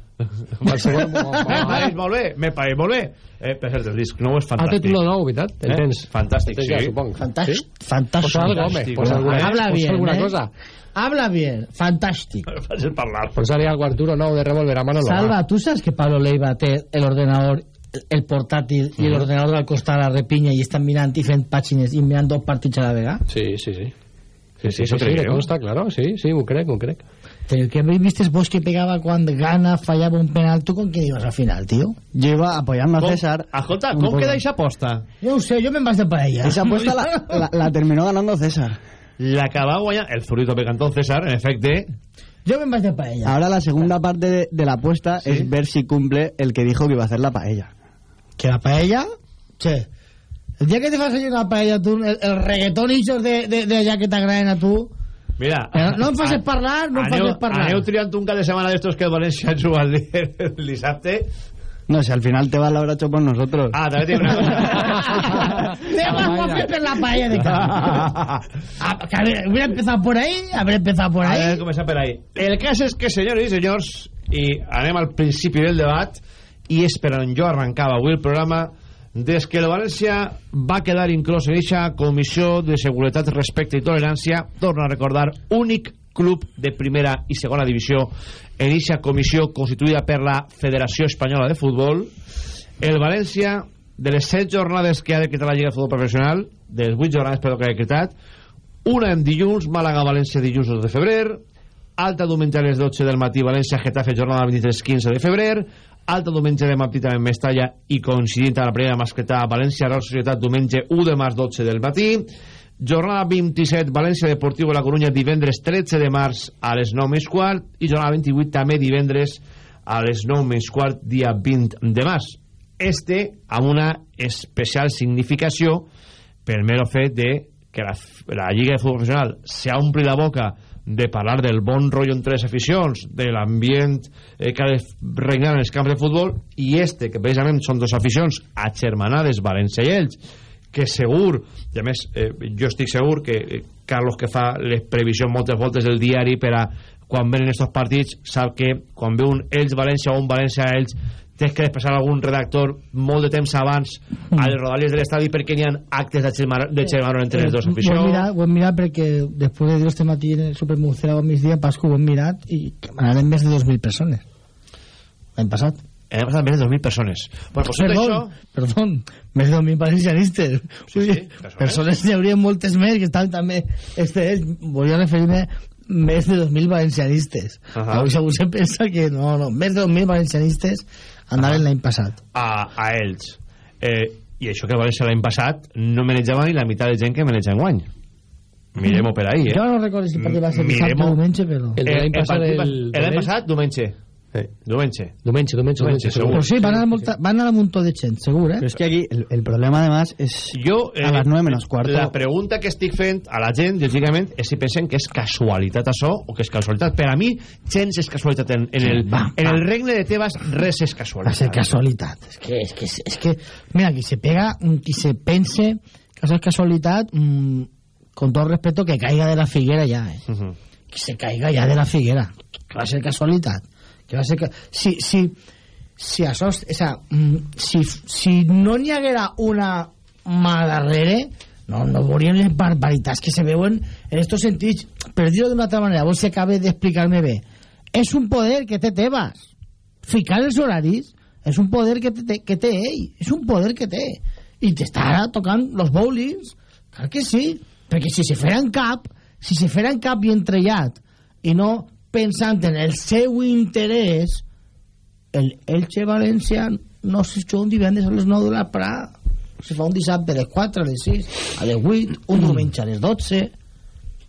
Me pareix molt bé, me pareix molt bé. Eh, per cert, el disc nou és Ha fantàstic. títol nou, veritat? El Eh? tens? Fantàstic, El tens ja, sí. suponc. Fantàstic. Sí? Fantàstic. Posa algo, home. Posa alguna, Habla bien, alguna eh? cosa. Habla bien. Fantàstic. Fàcil parlar. Posa-li algo Arturo nou de revolver a Manolo. Salva, ¿tú sabes que Pablo Leiva té el ordenador, el portátil i l'ordenador al costat a la repinya i estan mirant i fent pàgines i mirant dos partits a la vegada? Sí, sí, sí. Sí, sí, Sí, això sí, crec me jo. consta, claro. Sí, sí, ho crec, ho El que viste vos que pegaba cuando Gana fallaba un penal, ¿tú con quién ibas al final, tío? Yo iba apoyando a César. Escolta, Un com poco. queda aquesta aposta? Yo no sé, yo me envasé para ella. Esa apuesta la, la, la terminó ganando César. La que va guanyar el zurito pegantón César, en efecte, Yo me envasé para ella. Ahora la segunda parte de, de la apuesta es ver si cumple el que dijo que iba a hacer la paella. ¿Que la paella? Che, el día que te vas a hacer una paella, tú, el, el reggaetón hizo de, de, de allá que t'agraden a tu, Mira... Però no em facis parlar, no em facis parlar. Aneu triant un cap de setmana d'estos que el València juga el, di- el dissabte. No, si al final te vas lo habrá hecho por nosotros. Ah, també tinc una Te vas a hacer la paella de cara. Ah, haber- hubiera empezado por ahí, habré empezado por A ahí. veure, començar per ahí. El cas és que, senyores i senyors, i anem al principi del debat, i és per on jo arrencava avui el programa, des que el València va quedar inclòs en eixa comissió de seguretat, respecte i tolerància, torno a recordar, únic club de primera i segona divisió en eixa comissió constituïda per la Federació Espanyola de Futbol, el València, de les set jornades que ha decretat la Lliga de Futbol Professional, de les vuit jornades perdó, que ha decretat, una en dilluns, Màlaga-València dilluns 2 de febrer, alta diumenge a les 12 del matí, València-Getafe, jornada 23-15 de febrer, alta diumenge de matí també en Mestalla i coincidint a la primera mascletà, València-Real Societat, diumenge 1 de març, 12 del matí, jornada 27, València Deportiu de la Corunya, divendres 13 de març a les 9 més quart, i jornada 28 també divendres a les 9 més quart, dia 20 de març. Este amb una especial significació per mero fet de que la, la Lliga de Futbol Professional s'ha omplit la boca de parlar del bon rotllo entre les aficions, de l'ambient eh, que ha de regnar en els camps de futbol, i este, que precisament són dos aficions agermanades, València i Elx, que segur, i a més eh, jo estic segur que eh, Carlos que fa les previsions moltes voltes del diari per a quan venen estos partits sap que quan ve un Elx-València o un València-Elx tens que expressar algun redactor molt de temps abans a les rodalies de l'estadi perquè n'hi ha actes de germano entre les dues Ho hem aficions mirat, ho hem mirat perquè després de dir este matí en el Supermurciélago a migdia, Pascu, ho hem mirat i anaren més de 2.000 persones. L'any passat. Hem passat més de 2.000 persones. Bueno, pues tot Perdón, això... perdón, més de 2.000 valencianistes. Sí, sí, persones. persones n'hi hauria moltes més que estan també... Este és, volia referir-me més de 2.000 valencianistes. Ahà. Avui segur se pensa que no, no, més de 2.000 valencianistes andaven l'any passat. a, a ells. Eh, I això que València l'any passat no manejava ni la meitat de gent que maneja enguany. Mirem-ho per ahí, eh? Jo no recordo si el partit va ser dissabte o diumenge, però... L'any Eh, passat, partit va- el- el- passat, diumenge. Sí, diumenge. Diumenge, diumenge, diumenge, segur. Però sí, van anar, molta, van anar un muntó de gent, segur, eh? Pero es que aquí el, el problema además es Jo, eh, a las nueve menos cuarto. La pregunta que estic fent a la gent, lògicament, és si pensen que és casualitat això o que és casualitat. Per a mi, gens és casualitat. En, en, el, va, en va. el regne de Tebas, res és Va casualitat. ser casualitat. És que, és que, és que, mira, qui se pega, mm, qui se pense que això és casualitat, mmm, con todo respeto, que caiga de la figuera ja, eh? Uh -huh. Que se caiga ja de la figuera. Que va ser casualitat. Que va ser... Ca... Si, si, si això... O sea, mm, si, si no n'hi haguera una mà darrere, no, no veuríem les barbaritats que se veuen en estos sentits. Per dir-ho d'una altra manera, vos si d'explicar-me bé. És un poder que té Tebas. Ficar els horaris és un poder que té, que té ell. És un poder que té. I t'està ara tocant los bowlings. Clar que sí. Perquè si se feren cap, si se feren cap i entrellat, i no pensant en el seu interès, el Elche València no se juga un divendres a les 9 de la Prà. Se fa un dissabte a les 4, a les 6, a les 8, un diumenge a les 12.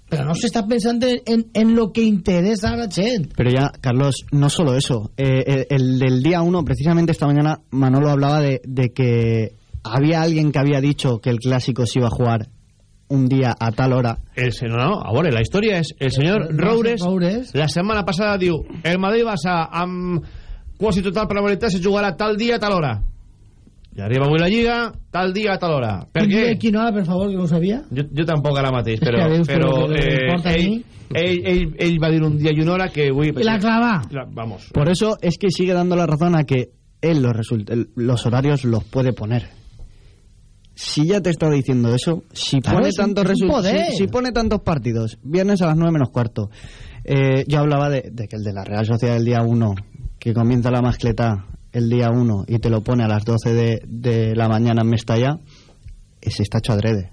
Pero no se está pensando en, en lo que interesa a la gente. Pero ya, Carlos, no solo eso. Eh, el, el del día 1, precisamente esta mañana, Manolo hablaba de, de que había alguien que había dicho que el clásico se iba a jugar un día a tal hora. El, no, no, a veure, la història és el senyor Roures, la setmana passada diu el Madrid-Barça amb quasi total probabilitat se jugarà tal dia a tal hora i arriba avui la Lliga tal dia a tal hora per què? ¿Y quién hora, por favor, que no sabía? Jo, jo tampoc ara mateix, però, que però eh, ell, ell, ell, ell va dir un dia i una hora que avui... La clava. La- vamos. Por eso es que sigue dando la razón a que él los, result- el- los horarios los puede poner. Si ya te está diciendo eso, si Claro, pone tantos es un resu- poder. si, si pone tantos partidos, viernes a las 9 menos cuarto. Eh, yo hablaba de, de que el de la Real Sociedad el día 1, que comienza la mascleta el día 1 y te lo pone a las 12 de, de la mañana en Mestalla, ese está hecho adrede.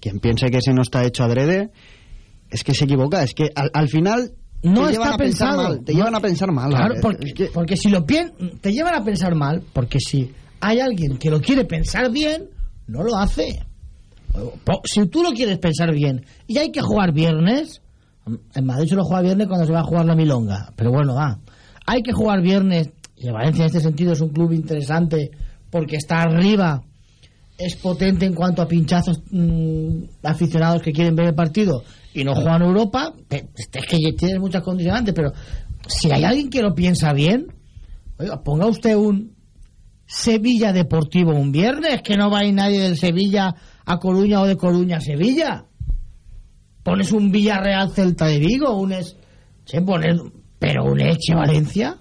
Quien piense que ese no está hecho adrede, es que se equivoca, es que al, al final No te llevan está a pensar pensado. mal, te No- llevan a pensar mal. Claro, Eh, porque, porque si lo pien, te llevan a pensar mal, porque si hay alguien que lo quiere pensar bien, no lo hace. Si tú lo quieres pensar bien y hay que jugar viernes, en Madrid se lo juega viernes cuando se va a jugar la milonga, pero bueno, va. Hay que jugar viernes, y Valencia en este sentido es un club interesante porque está arriba, es potente en cuanto a pinchazos mm, aficionados que quieren ver el partido y no juegan Europa, pe- es que tienes muchas condicionantes, pero si hay alguien que lo piensa bien, oiga, ponga usted un Sevilla Deportivo un viernes, que no va a ir nadie del Sevilla a Coruña o de Coruña a Sevilla. Pones un Villarreal Celta de Vigo, un es, pero un Eche Valencia.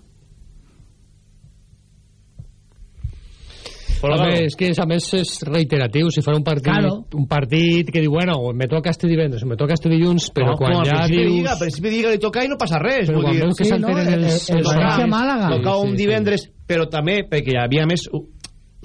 Home, és que a més és reiteratiu si fora un partit, Claro. un partit que diu, bueno, me toca este divendres me toca este dilluns, però no, quan ja dius Lliga, al principi de Lliga li toca i no passa res. Però vull quan dir, veus que Sí, s'alteren no, els- el- el toca- València-Màlaga. Toca Sí, un sí, divendres, però també perquè hi havia més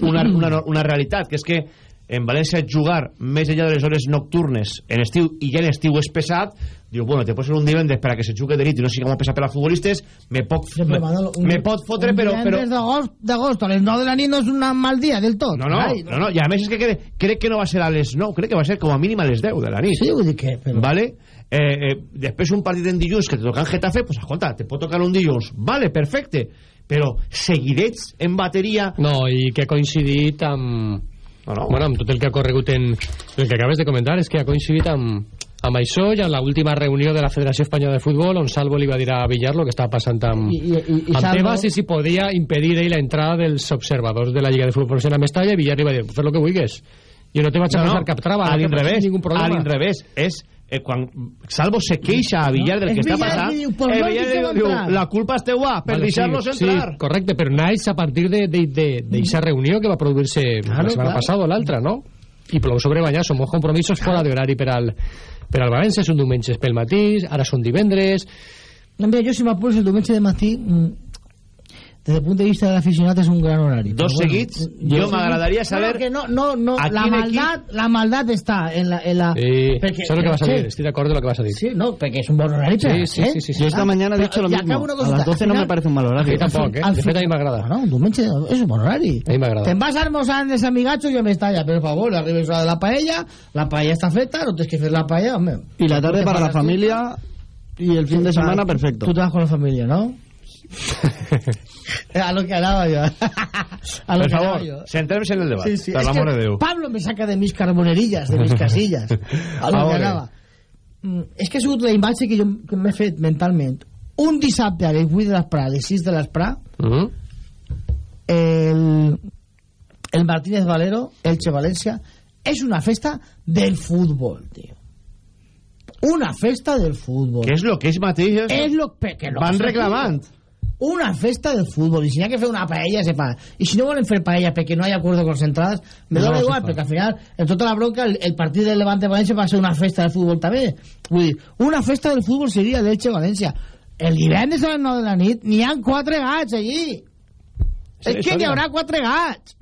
una, una, una realitat, que és que en València jugar més enllà de les hores nocturnes en estiu, i ja en estiu és pesat, diu, bueno, te pots fer un divendres per a que se jugue de nit i no sigui com pesat per als futbolistes, me pot, Sí, me, Manolo, un- me pot fotre, un però... però divendres d'agost a les 9 de la nit no és un mal dia del tot. no, no, Ai, no, no, i a més és que crec, crec que no va ser a les 9, crec que va ser com a mínim a les 10 de la nit. Sí, vull dir que... Però... Vale? Eh, eh, després un partit en dilluns que te toca en Getafe, pues escolta, te pot tocar un dilluns. Vale, perfecte. Però seguidets en bateria... No, i que ha coincidit amb... No, no. Bueno, amb tot el que ha corregut en... El que acabes de comentar és que ha coincidit amb, amb això. I amb l'última reunió de la Federació Espanyola de Futbol on Salvo li va dir a Villar lo que estava passant amb, I, i, i, i amb Salvo- Tebas i si podia impedir ell la entrada dels observadors de la Lliga de Futbol Professional a Mestalla i Villar li va dir, fer lo que vulguis. Jo no te vaig a No, posar no, cap trava a no l'inrevés, a l'inrevés, és eh, quan Salvo se queixa a Villar del que està Villar passant, diu, "Por eh, no Villar diu, entrar". la culpa és teua per Vale, deixar-los sí, entrar. Sí, correcte, però naix a partir de, de, de, de esa reunió que va produir-se Claro, la setmana claro. passada o l'altra, no? I plou sobre banyar, som molts compromisos fora d'horari per al, per al València, són diumenges pel matí, ara són divendres... No, mira, yo si me apuras el diumenge de matí, mm, desde el punto de vista del aficionado es un gran horario. Dos Pero seguits, jo m'agradaria saber No, que no, no, no, a la maldad, la maldad está en la... En la Sí, perquè- saps el que vas a sí. dir, estic d'acord amb el que vas a dir. Sí, no, porque es un buen horario. Sí, pero, sí, ¿eh? sí, sí, sí. Yo esta Ah, mañana he pero- dicho lo y mismo. A las 12 al no me parece un mal A horario. mi tampoc, eh? Al De fet, a mi m'agrada. Bueno, un diumenge és un bon horari. A mi m'agrada. Te'n vas a almorzar en desamigachos i a Mestalla, per favor, arribes a la paella, la paella està feta, no tens que fer la paella, home. Y la tarde para la familia y el fin de semana perfecto. Tú te vas con la familia, ¿no? A lo que hablaba yo. a lo Per que favor, centrem-se en el debat, Sí, sí. per l'amor de Déu. Pablo me saca de mis carbonerillas, de mis casillas. A lo A que anava. Mm, És que ha sigut la imatge que jo que m'he fet mentalment. Un dissabte a les 8 de l'esprà, a les 6 de l'esprà, Mm el, el Martínez Valero, Elche Valencia, és una festa del futbol, tio. Una festa del futbol. Que és lo que és mateix... És lo que, que lo Van reclamant. dit. Una festa del fútbol y si hay que hacer una paella se fa y si no vuelven a hacer paella porque no hay acuerdo con las entradas me No, da se igual fa. porque al final en toda la bronca el, el partido del Levante Valencia va a ser una festa del fútbol también Vull dir, una festa del fútbol sería el Elche Valencia. El divendres a les 9 de la nit n'hi ha quatre gats allí. Sí, es que n'hi haurà quatre gats.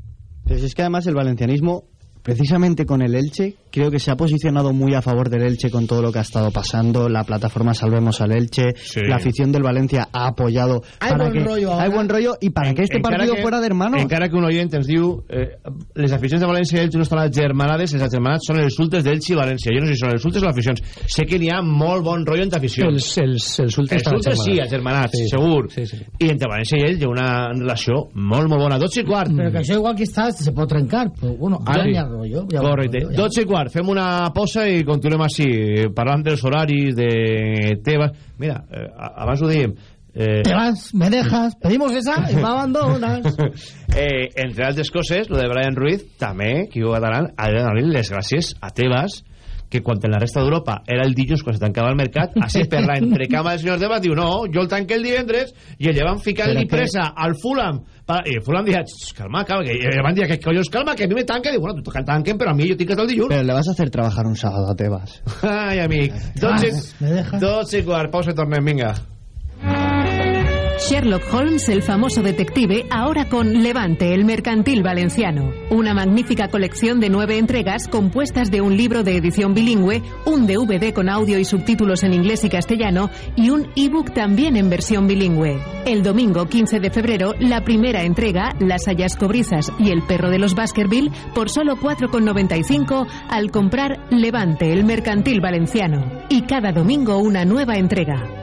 Pero si es que además el valencianismo, precisamente con el Elche, creo que se ha posicionado muy a favor del Elche con todo lo que ha estado pasando. La plataforma Salvemos al Elche, la afición del Valencia ha apoyado. Hay para buen que- rollo ahora. Hay buen rollo y para que este partido que- fuera de hermano. Encara que un oient ens diu eh, les aficions de València i Elche no estan agermanades, els agermanats són els ultres d'Elche i València. Jo no sé si són els ultres o les aficions. Sé que n'hi ha molt bon rotllo entre aficions. Els, els, els ultres sí, agermanats. Sí, sí. segur. Sí, sí. I entre València i ha una relació molt, molt bona. 12 i quart. Pero que això igual que está, se puede trencar. Pero bueno, ahora Sí. ya rollo. Ya Correcte. rollo, ya. 12 i quart. Fem una posa i continuem així, parlant dels horaris, de Tebas. Mira, eh, abans ho dèiem, eh, Te vas, me dejas, pedimos esa y me abandonas. eh, entre altres coses, lo de Brian Ruiz, també, que ho ha de donar les gràcies a Tebas, que quan en la resta d'Europa era el dilluns quan se tancava el mercat, així per la entrecama del senyor Tebas, diu, no, jo el tanque el divendres i el van ficar-li Però que- presa al Fulham, pa, i el Fulham dia, calma, calma, que i van dir que collons, calma, que a mi me tanca, diu, bueno, tu te tanquen, però a mi jo tinc que estar el dilluns. Pero le vas a hacer trabajar un sábado a Tebas. Ai, amic, 12, ¿Me dejas? 12 i quart, pausa i tornem, vinga. Sherlock Holmes, el famoso detective, ahora con Levante, el mercantil valenciano. Una magnífica colección de nueve entregas compuestas de un libro de edición bilingüe, un DVD con audio y subtítulos en inglés y castellano y un ebook también en versión bilingüe. El domingo 15 de febrero, la primera entrega, Las hayas cobrizas y el perro de los Baskerville, por solo 4,95 al comprar Levante, el mercantil valenciano. Y cada domingo una nueva entrega.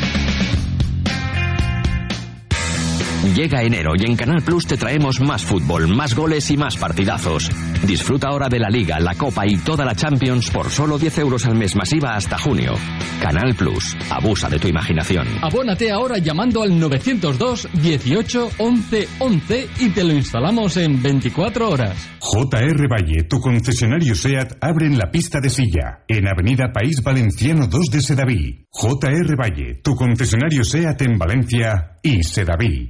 Llega enero y en Canal Plus te traemos más fútbol, más goles y más partidazos. Disfruta ahora de la Liga, la Copa y toda la Champions por solo 10 euros al mes masiva hasta junio. Canal Plus, abusa de tu imaginación. Abónate ahora llamando al 902 18 11 11 y te lo instalamos en 24 horas. JR Valle, tu concesionario SEAT, abre en la pista de silla, en Avenida País Valenciano 2 de Sedaví. JR Valle, tu concesionario SEAT en Valencia y Sedaví.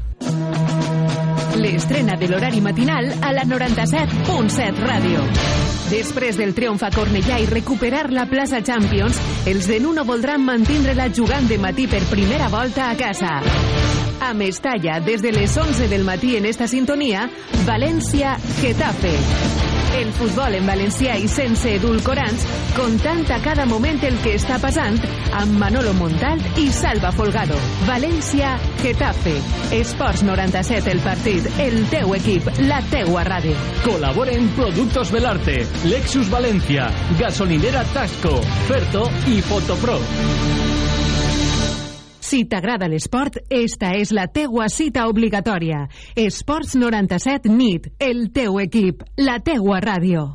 L'estrena de l'horari matinal a la 97.7 Ràdio. Després del triomf a Cornellà i recuperar la plaça Champions, els de Nuno voldran mantindre-la jugant de matí per primera volta a casa. A Mestalla, des de les 11 del matí en esta sintonia, València-Getafe. El futbol en valencià i sense edulcorants, contant a cada moment el que està passant amb Manolo Montal i Salva Folgado. València-Getafe. Esports 97 el partit, el teu equip, la teua ràdio. Colaboren Productos Belarte, Lexus Valencia, Gasolinera Tasco, Ferto y Fotopro. Si t'agrada l'esport, esta és la teua cita obligatòria. Esports 97 NIT, el teu equip, la teua ràdio.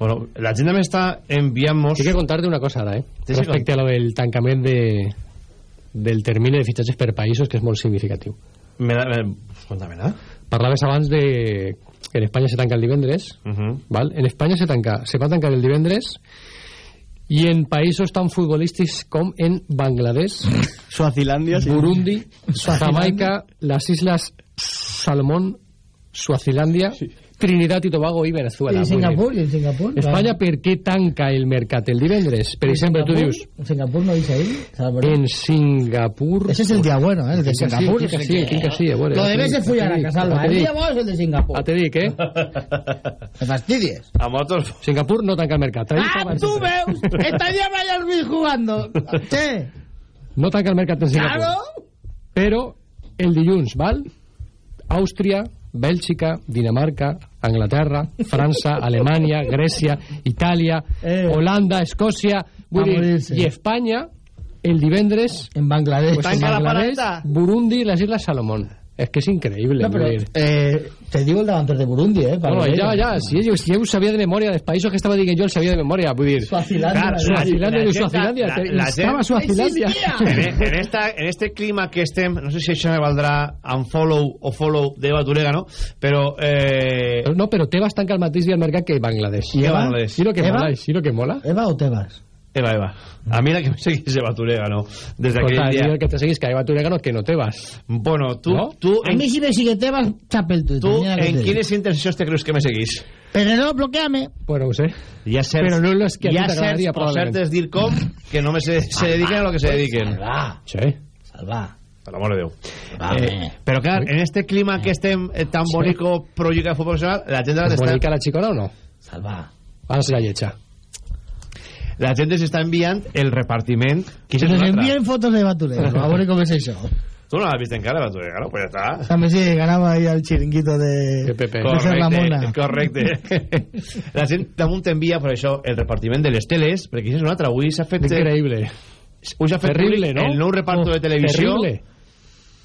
Bueno, la gent també està enviant-nos... Hay que contarte una cosa ara, eh? Respecte a lo del tancament de, del termini de fitxatges per països, que és molt significatiu. Me, me, Contame, no? Parlaves abans de que en Espanya se tanca el divendres, Uh -huh. ¿vale? En Espanya se, tanca, se va tancar el divendres i en països tan futbolístics com en Bangladesh, sí. Burundi. Jamaica, las Islas Salomón, Suazilandia, Trinidad i Tobago i Venezuela. Y Vull Singapur, y en Singapur. Espanya per què tanca el mercat el divendres? Per ¿En exemple, tu Singapur? dius, En Singapur no dice ahí. ¿sabes? en Singapur... Ese es el día bueno, ¿eh? El de sí, Singapur. tinc que sí, que- tinc que sí, a Lo ja de ja a te El día bueno es el de Singapur. Ah, te dic, eh? Te fastidies. A motos... Singapur no tanca el mercat. ¡Ah, tú veus! Estaría Brian Ruiz jugando. ¿Qué? No tanca el mercat en Singapur. Claro. Però el dilluns, val? Àustria, Bèlgica, Dinamarca, Anglaterra, França, Alemanya, Grècia, Itàlia, Eh. Holanda, Escòcia... Vull dir. I Espanya, el divendres... En Bangladesh. Pues en la Bangladesh. Burundi i les Isles Salomón. Es que es increíble. No, pero, eh, te digo el delantero de Burundi, eh? Bueno, Leiva. ja, si jo, si jo ho sabia de memòria, dels països que estava dient jo el sabia de memòria, vull dir... Suazilandia, Clar, la- Suazilandia, gent- Suazilandia, la- estava Suazilandia. en, en, esta, en este clima que estem, no sé si això me valdrà unfollow o follow de Baturega, no? Però... Eh... No, però Tebas tanca el mateix dia al mercat que Bangladesh. I Eva? Bangladesh. Sí, lo que Eva? mola, sí, lo que mola. Eva o Tebas? Eva, Eva. A mi la que me seguís de Baturega, no? Desde Escolta, dia... digue que te seguís que Eva Turegano que no Tebas. Bueno, tu, ¿No? A en, mí si me sigue Tebas, chapa el Twitter. tu te en quines intencions te creus que me seguís? Pero no, bloqueame. Bueno, ho sé. Ha certs, Però no és que a ha certs t'agradaria, probablement. certes dir com que no me se, se dediquen a lo que se dediquen. Salva, Sí. salva. Per l'amor de Déu. Vale. Eh, però clar, en este clima que estem eh, tan bonico pro lliga de futbol professional, la gent ¿Es està, bonica la xicona o no? Salva. Ara serà lletja. La gent s'està enviant el repartiment. Que és nos envíen fotos de Baturega. A ver cómo es eso. Tu no l'has vist encara, Baturega, no? Pues ja està. También sí, ganaba ahí al chiringuito de, Que Pepe. de Ser Ramona. correcte. la gent damunt envia, per això, el repartiment de les teles, perquè això és un altre. Avui s'ha fet... Increïble. Avui s'ha fet Terrible, no? el nou reparto Oh, de televisió. terrible.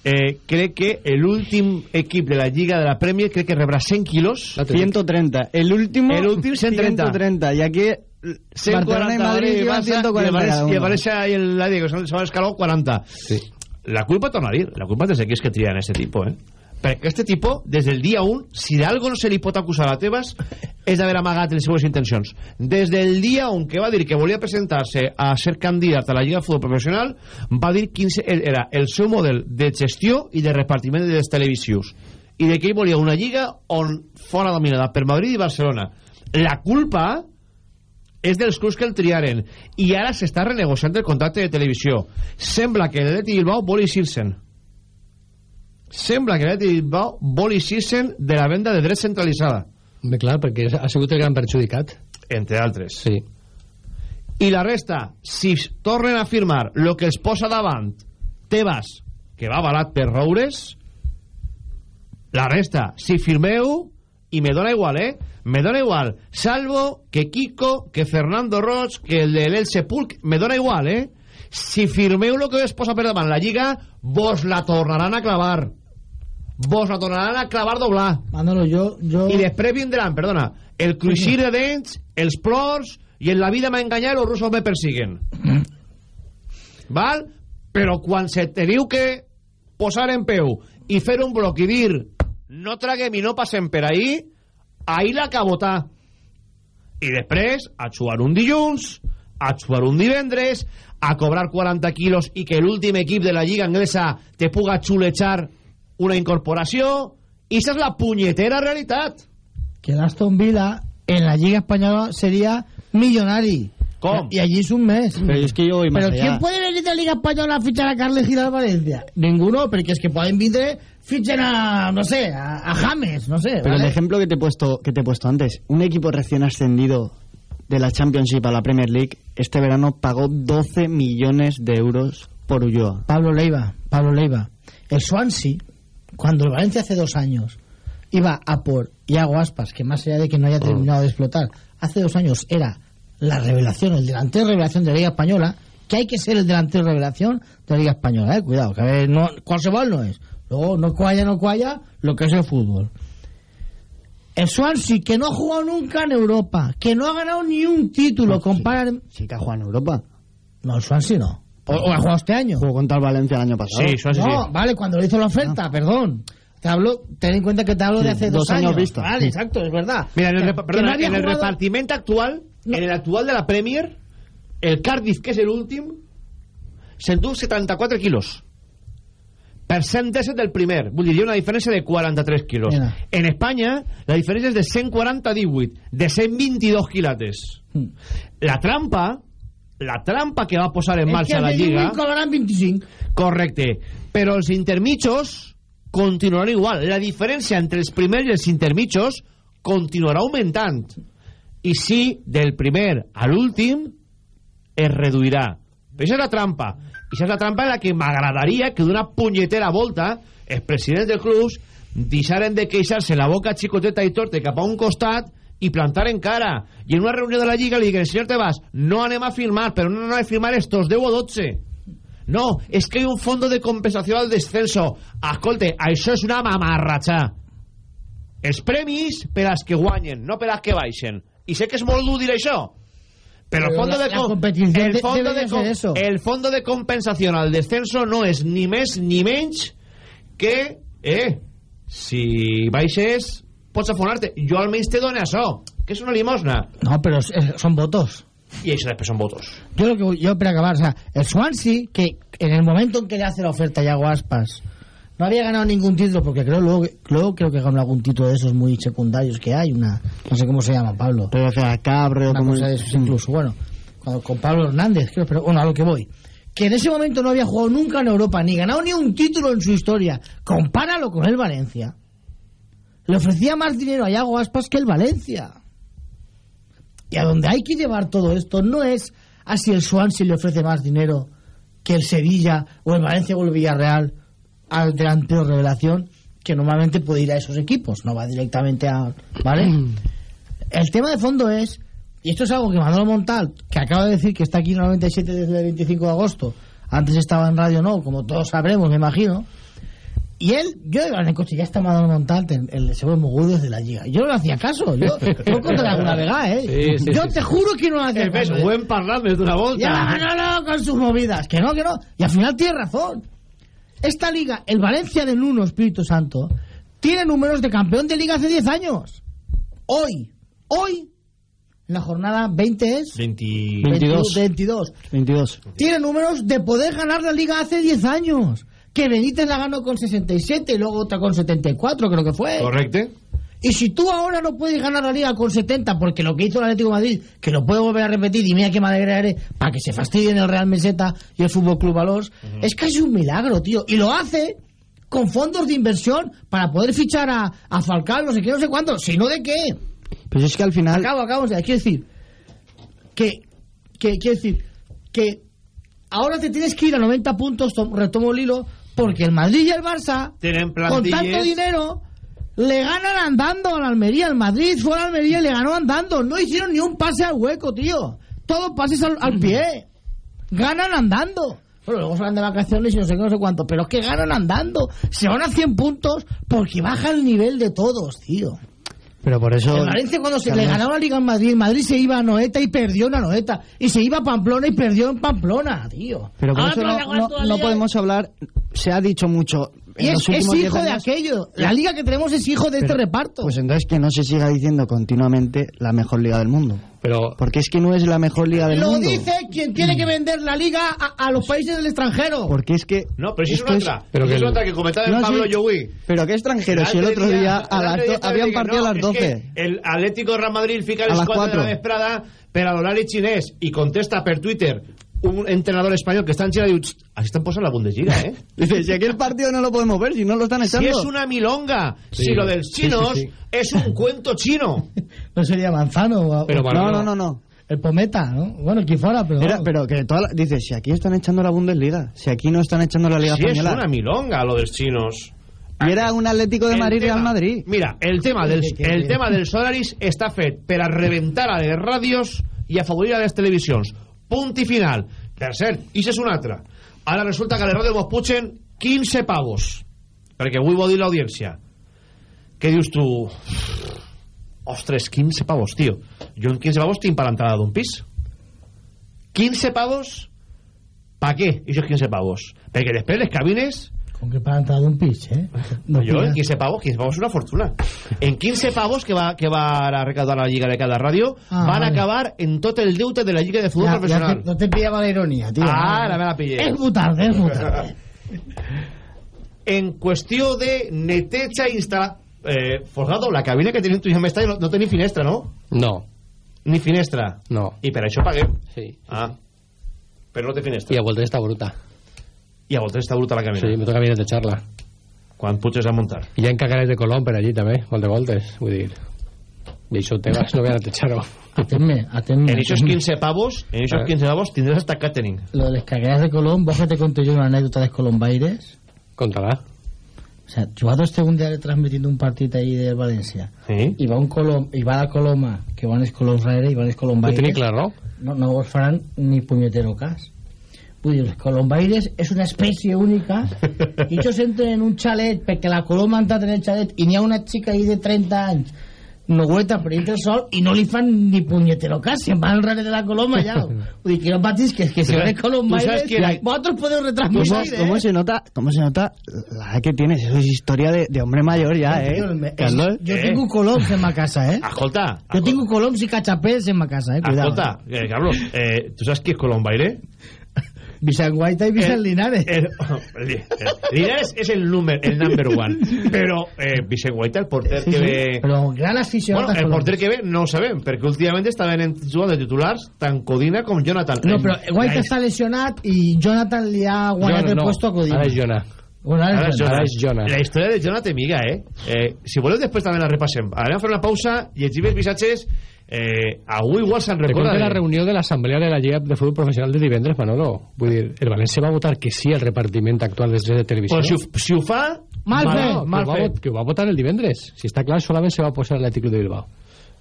Eh, crec que l'últim equip de la Lliga de la Premier crec que rebrà 100 quilos. 130. El último. El último 130. 130. Y aquí. 140 Barcelona y Madrid y llevan Barça, 140 y y el Ladia que se van escalar 40 Sí. la culpa torna a dir la culpa és dels equips que trien este tipo eh? perquè este tipo des del dia 1 si d'algo no se li pot acusar a Tebas és d'haver amagat les seues intencions des del dia 1 que va dir que volia presentar-se a ser candidat a la Lliga de Futbol Professional va dir quin se- era el seu model de gestió i de repartiment dels televisius. I de que ell volia una lliga on fora dominada per Madrid i Barcelona. La culpa és dels clubs que el triaren. I ara s'està renegociant el contracte de televisió. Sembla que l'Atleti Bilbao vol eixir-se'n. Sembla que l'Atleti Bilbao vol eixir-se'n de la venda de drets centralitzada. Bé, clar, perquè ha sigut el gran perjudicat. entre altres. Sí. i la resta, si tornen a firmar el que els posa davant Tebas, que va avalat per Roures la resta, si firmeu i me dona igual, eh? Me dona igual, salvo que Kiko, que Fernando Roig, que el de l'Elche Pulc, me dona igual, eh? Si firmeu el que es posa per davant la Lliga, vos la tornaran a clavar. Vos la tornaran a clavar doblar. Manolo, yo... yo... I després vindran, perdona, el cruixir de dents, els plors, i en la vida m'ha enganyat els russos me persiguen. Val? Però quan se teniu que posar en peu i fer un bloc i dir no traguem i no passem per ahí, ahí la cabotà. I després, a jugar un dilluns, a jugar un divendres, a cobrar 40 quilos i que l'últim equip de la Lliga Anglesa te puga xulejar una incorporació, i esa és la punyetera realitat. Que el Aston Villa en la Liga Española sería millonario. Y allí es un mes. Pero es que yo voy más Pero allá. ¿quién puede venir de la Liga Española a fichar a Carles Gil al Valencia? Ninguno, porque es que pueden venir, fichen a, no sé, a, a James, no sé. Pero el ejemplo que te, he puesto, que te he puesto antes, un equipo recién ascendido de la Championship a la Premier League, este verano pagó 12 millones de euros por Ulloa. Pablo Leiva, Pablo Leiva. El Swansea, cuando el Valencia hace dos años iba a por Iago Aspas, que más allá de que no haya terminado de explotar, hace dos años era la revelación, el delantero revelación de la Liga Española, que hay que ser el delantero revelación de la Liga Española, eh, cuidado, que a ver, no, Corsebol no es. Luego, no cualla, no cualla, lo que es el fútbol. El Swansea, que no ha jugado nunca en Europa, que no ha ganado ni un título, compara... Sí que ha jugado en Europa. No, el Swansea no. O, o ha jugado este año. Jugó contra el Valencia el año pasado. Sí, Swansea No, sí. vale, cuando le hizo la oferta, perdón. Te hablo, ten en cuenta que te hablo de hace dos, dos años vista. Vale, exacto, es verdad. Mira, en el, Que- no en el jugado- repartiment actual, No. en el actual de la Premier, el Cardiff, que és l'últim, s'endú 74 quilos. Per 117 del primer. Vull dir, hi ha una diferència de 43 quilos. Mira. En Espanya, la diferència és de 140 a 18, de 122 quilates. Mm. La trampa, la trampa que va posar en marxa que la Lliga... Dibuix cobraran 25. Correcte. Però els intermitjos continuaran igual. La diferència entre els primers i els intermitjos continuarà augmentant. I sí, del primer a l'últim es reduirà. Però això és la trampa. I això és la trampa en la que m'agradaria que d'una punyetera volta els presidents del clubs deixaren de queixar-se la boca xicoteta i torta cap a un costat i plantar en cara. I en una reunió de la Lliga li diguen, senyor Tebas, no anem a firmar, però no anem a firmar estos 10 o 12. no, és que hi ha un fondo de compensació al descenso escolte, això és una mamarratxa els premis per als que guanyen no per als que baixen i sé que és molt dur dir això pero, el fondo de la el de- fondo de eso. el fondo de compensación al descenso no és ni més ni menys que eh, si baixes pots afonar-te jo almenys te dono això que és una limosna No, pero es- es- son votos. i això després són votos Yo lo que yo para acabar, o sea, el Swansea que en el momento en que le hace la oferta a Yago Aspas no había ganado ningún título porque creo luego, luego creo que ganó algún título de esos muy secundarios que hay, una no sé cómo se llama Pablo. Pero, o sea, Cabro, Una como... cosa de esos incluso, bueno, cuando, con Pablo Hernández, creo, pero bueno, a lo que voy. Que en ese momento no había jugado nunca en Europa, ni ganado ni un título en su historia. Compáralo con el Valencia. Le ofrecía más dinero a Yago Aspas que el Valencia. Y a donde hay que llevar todo esto no es a si el Swansea le ofrece más dinero que el Sevilla o el Valencia o el Villarreal al delantero revelación, que normalmente puede ir a esos equipos, no va directamente a... ¿Vale? El tema de fondo es, y esto es algo que Manolo Montal, que acaba de decir que está aquí en el 97 desde el 25 de agosto, antes estaba en Radio No, como todos sabremos, me imagino, y él, yo iba en el coche, ya está Manolo Montal, el, el segundo Mogudes de la Liga. Yo no le hacía caso, yo, yo contra alguna vega, ¿eh? Sí, sí, yo sí, te juro que no le hacía caso. ¿eh? buen parlar més d'una volta Ya, no, no, con sus movidas. Que no, que no. Y al final tiene razón. Esta liga, el Valencia de Nuno Espíritu Santo, tiene números de campeón de liga hace 10 años. Hoy, hoy, en la jornada 20 es... 22 22. 22. Tiene números de poder ganar la liga hace 10 años. Que Benítez la ganó con 67 y luego otra con 74, creo que fue. correcte Y si tú ahora no puedes ganar la liga con 70, porque lo que hizo el Atlético de Madrid, que lo puede volver a repetir, y mira que me alegraré, para que se fastidien el Real Meseta y el Fútbol Club Valós, es casi un milagro, tío. Y lo hace con fondos de inversión para poder fichar a, a Falcao, no sé qué, no sé cuánto. Si no, ¿de qué? Pero es que al final... Acabo, acabo, o sea, quiero decir que, que, quiero decir que ahora te tienes que ir a 90 puntos, to- retomo el hilo, porque el Madrid y el Barça, con tanto dinero, le ganan andando al Almería. El Madrid fue al Almería y le ganó andando. No hicieron ni un pase al hueco, tío. Todos pases al, al pie. Ganan andando. Bueno, luego se van de vacaciones y no sé qué, no sé cuánto. Pero es que ganan andando. Se van a 100 puntos porque baja el nivel de todos, tío. Pero por eso... El Valencia cuando se le ganaba la Liga en Madrid, Madrid se iba a Noeta y perdió en Noeta. Y se iba a Pamplona y perdió en Pamplona, tío. Pero por Ahora eso no, no- podemos hablar... Se ha dicho mucho... Y es, los es últimos 10 hijo de aquello. La liga que tenemos es hijo de este Pero- reparto. Pues entonces que no se siga diciendo continuamente la mejor liga del mundo. Pero... Porque es que no es la mejor liga del Lo mundo. dice quien tiene que vender la liga a, a los países del extranjero. Porque es que... No, pero si es- altra. Pero que una el- altra que comentava No, Pablo sí. Llowi. Pero qué extranjero, si el otro día, a las do- habían partido a las 12. el Atlético de Real Madrid fica A les las 4 de la 4. vesprada per a l'horari xinès i contesta per Twitter un entrenador espanyol que està en i diu "Xt, així estan posant la Bundesliga, eh? Dice, si aquí el partido no lo podemos ver, si no lo están Si echando. es una milonga, Sí. si lo dels Sí, sí, chinos sí. es un cuento chino. No sería Manzano o, Pero No, no, no, no. el Pometa, ¿no? Bueno, quien fuera, pero... Era- pero que toda la- dice, si aquí están echando la Bundesliga, si aquí no están echando la Liga Si es Española. una milonga lo dels chinos. Y era un Atlético de El Madrid tema- Real Madrid. Mira, el tema que- el tema dels horaris està fet per a reventar a les ràdios i afavorir a les televisions. Punt i final. Per cert, i és un altre. Ara resulta que a les ràdios mos pugen 15 pavos. Perquè avui vol dir l'audiència. Què dius tu? Ostres, 15 pavos, tio. Jo en 15 pavos tinc per l'entrada d'un pis. 15 pavos? Pa què, aquests 15 pavos? Perquè després les cabines Con que para entrar de un pitch, ¿eh? no, yo pillas. en 15 pavos, 15 pavos es una fortuna. En 15 pavos que va, que va a recaudar la Lliga de cada ràdio Ah, van a vale. acabar en tot el deute de la Lliga de Fútbol Ya- ya Profesional. te- no te pillaba la ironía, tío. Ah, ara me la pillé. Es muy tarde, es muy tarde. En qüestió de neteja instal·la... Eh, la cabina que tenim tu i jo m'està no, no té ni finestra, no? No, Ni finestra. no. I per això paguem. Sí. Ah. Però no té finestra. Y a voltes está bruta. I a voltes està bruta la cabina. Sí, me toca venir de echarla. Quan puges a muntar. Y ya en cagares de Colón per allí també, vol de voltes, vull dir. I això te vas, no voy a techar-ho. Atenme, atenme. En esos atenme. 15 pavos, en esos Eh. 15 pavos tindràs hasta catering. Lo de las cagadas de Colón, vos que te conté yo una anécdota de Colombaires. Contala. O sea, jugadors té un dia transmitiendo un partit ahí del València. Sí. I va un colom, i va la coloma, que van els coloms rere, i van els Ho colombaires. tenia clar, no? No, no vos faran ni punyetero cas. Vull dir, els colombaires és una espècie única i ells entren en un xalet perquè la coloma ha entrat en el xalet i n'hi ha una xica ahí de 30 anys nogueta per dintre el sol i no li fan ni punyetero cas se'n van al rere de la coloma ja vull dir que no patis que, que si eres colombaires vosotros podeu ¿Cómo, retransmitir cómo eh? se nota, ¿Cómo se nota la que tienes? Eso es historia de, de hombre mayor ya, ¿eh? Carlos, jo tinc coloms en ma casa eh Escolta, jo tinc coloms i cachapels en ma casa eh cuidado escolta, eh, Carlos, eh, ¿tú sabes quién es Colombaire? Vicent Guaita i Vicent El- Linares El- Linares es el, número, el number one. Pero eh, Vicent Guaita, el porter Sí, que sí, ve... però gran aficionat Bueno, el porter que ve no ho sabem, perquè últimament estaven en jugant de titulars tant Codina com Jonathan. no, però Guaita està lesionat i Jonathan li ha guanyat el puesto a Codina Ara és Jonah. Bueno, ara Ara és és Jonah. Ara és Jonah. La història de Jonah té miga, eh? eh? Si voleu, després també la repassem. Anem a fer una pausa, llegim els missatges. Eh, avui igual se'n recorda... Recorda la de- reunió de l'Assemblea de la Lliga de Futbol Professional de divendres, Manolo. Vull dir, el València va votar que sí al repartiment actual dels drets de televisió. Pues si, ho- si ho fa... Mal fet, mal que, ho va, fet. que ho va votar el divendres. Si està clar, solament se va posar l'Atlètic de Bilbao.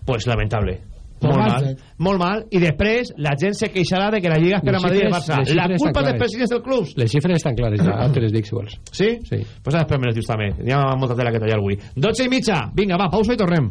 Pues lamentable. Molt mal molt mal. I després la gent se queixarà de que la Lliga espera Madrid i Barça. La culpa dels presidents del club. Les xifres estan clares ja, ara te les dic si vols. Sí? Sí. Pues després me les dius també. Hi ha molta tela que tallar avui. 12 i mitja. Vinga, va, pausa i tornem.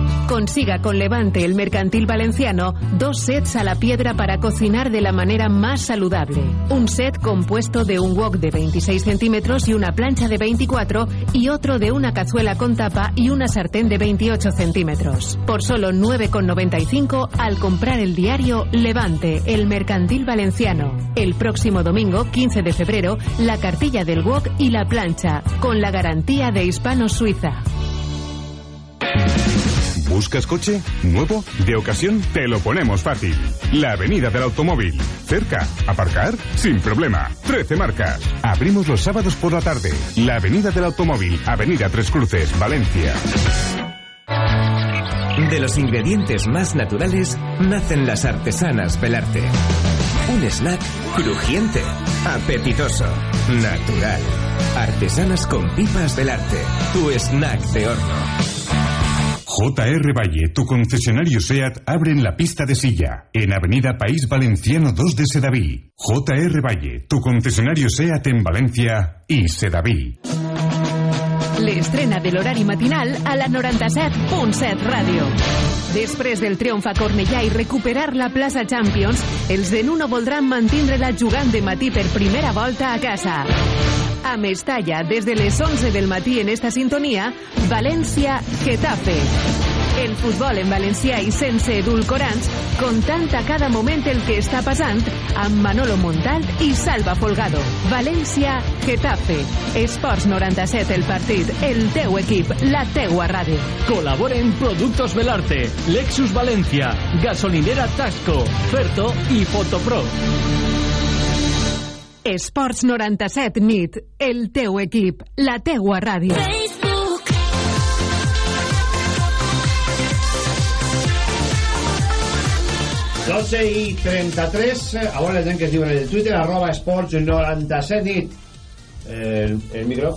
Consiga con Levante el mercantil valenciano dos sets a la piedra para cocinar de la manera más saludable. Un set compuesto de un wok de 26 centímetros y una plancha de 24 y otro de una cazuela con tapa y una sartén de 28 centímetros. Por solo 9,95 al comprar el diario Levante, el mercantil valenciano. El próximo domingo, 15 de febrero, la cartilla del wok y la plancha, con la garantía de Hispano Suiza. ¿Buscas coche? ¿Nuevo? ¿De ocasión? Te lo ponemos fácil. La Avenida del Automóvil. Cerca. ¿Aparcar? Sin problema. 13 marcas. Abrimos los sábados por la tarde. La Avenida del Automóvil. Avenida Tres Cruces, Valencia. De los ingredientes más naturales nacen las artesanas Belarte. Un snack crujiente, apetitoso, natural. Artesanas con pipas Belarte. Tu snack de horno. JR Valle, tu concesionario SEAT, abre en la pista de silla, en Avenida País Valenciano 2 de Sedaví. JR Valle, tu concesionario SEAT en Valencia y Sedaví. L'estrena de l'horari matinal a la 97.7 Ràdio. Després del triomf a Cornellà i recuperar la plaça Champions, els de Nuno voldran mantindre-la jugant de matí per primera volta a casa. A Mestalla, des de les 11 del matí en esta sintonia, València-Getafe. El futbol en valencià i sense edulcorants, contant a cada moment el que està passant amb Manolo Montalt i Salva Folgado. València-Getafe. Esports 97 el partit, el teu equip, la teua ràdio. Colaboren Productos Belarte, Lexus Valencia, Gasolinera Tasco, Ferto y Fotopro. Esports 97 nit, el teu equip, la teua ràdio. 12 i 33 eh, a veure la gent que es diuen en el Twitter arroba esports 97 nit. El, el micro.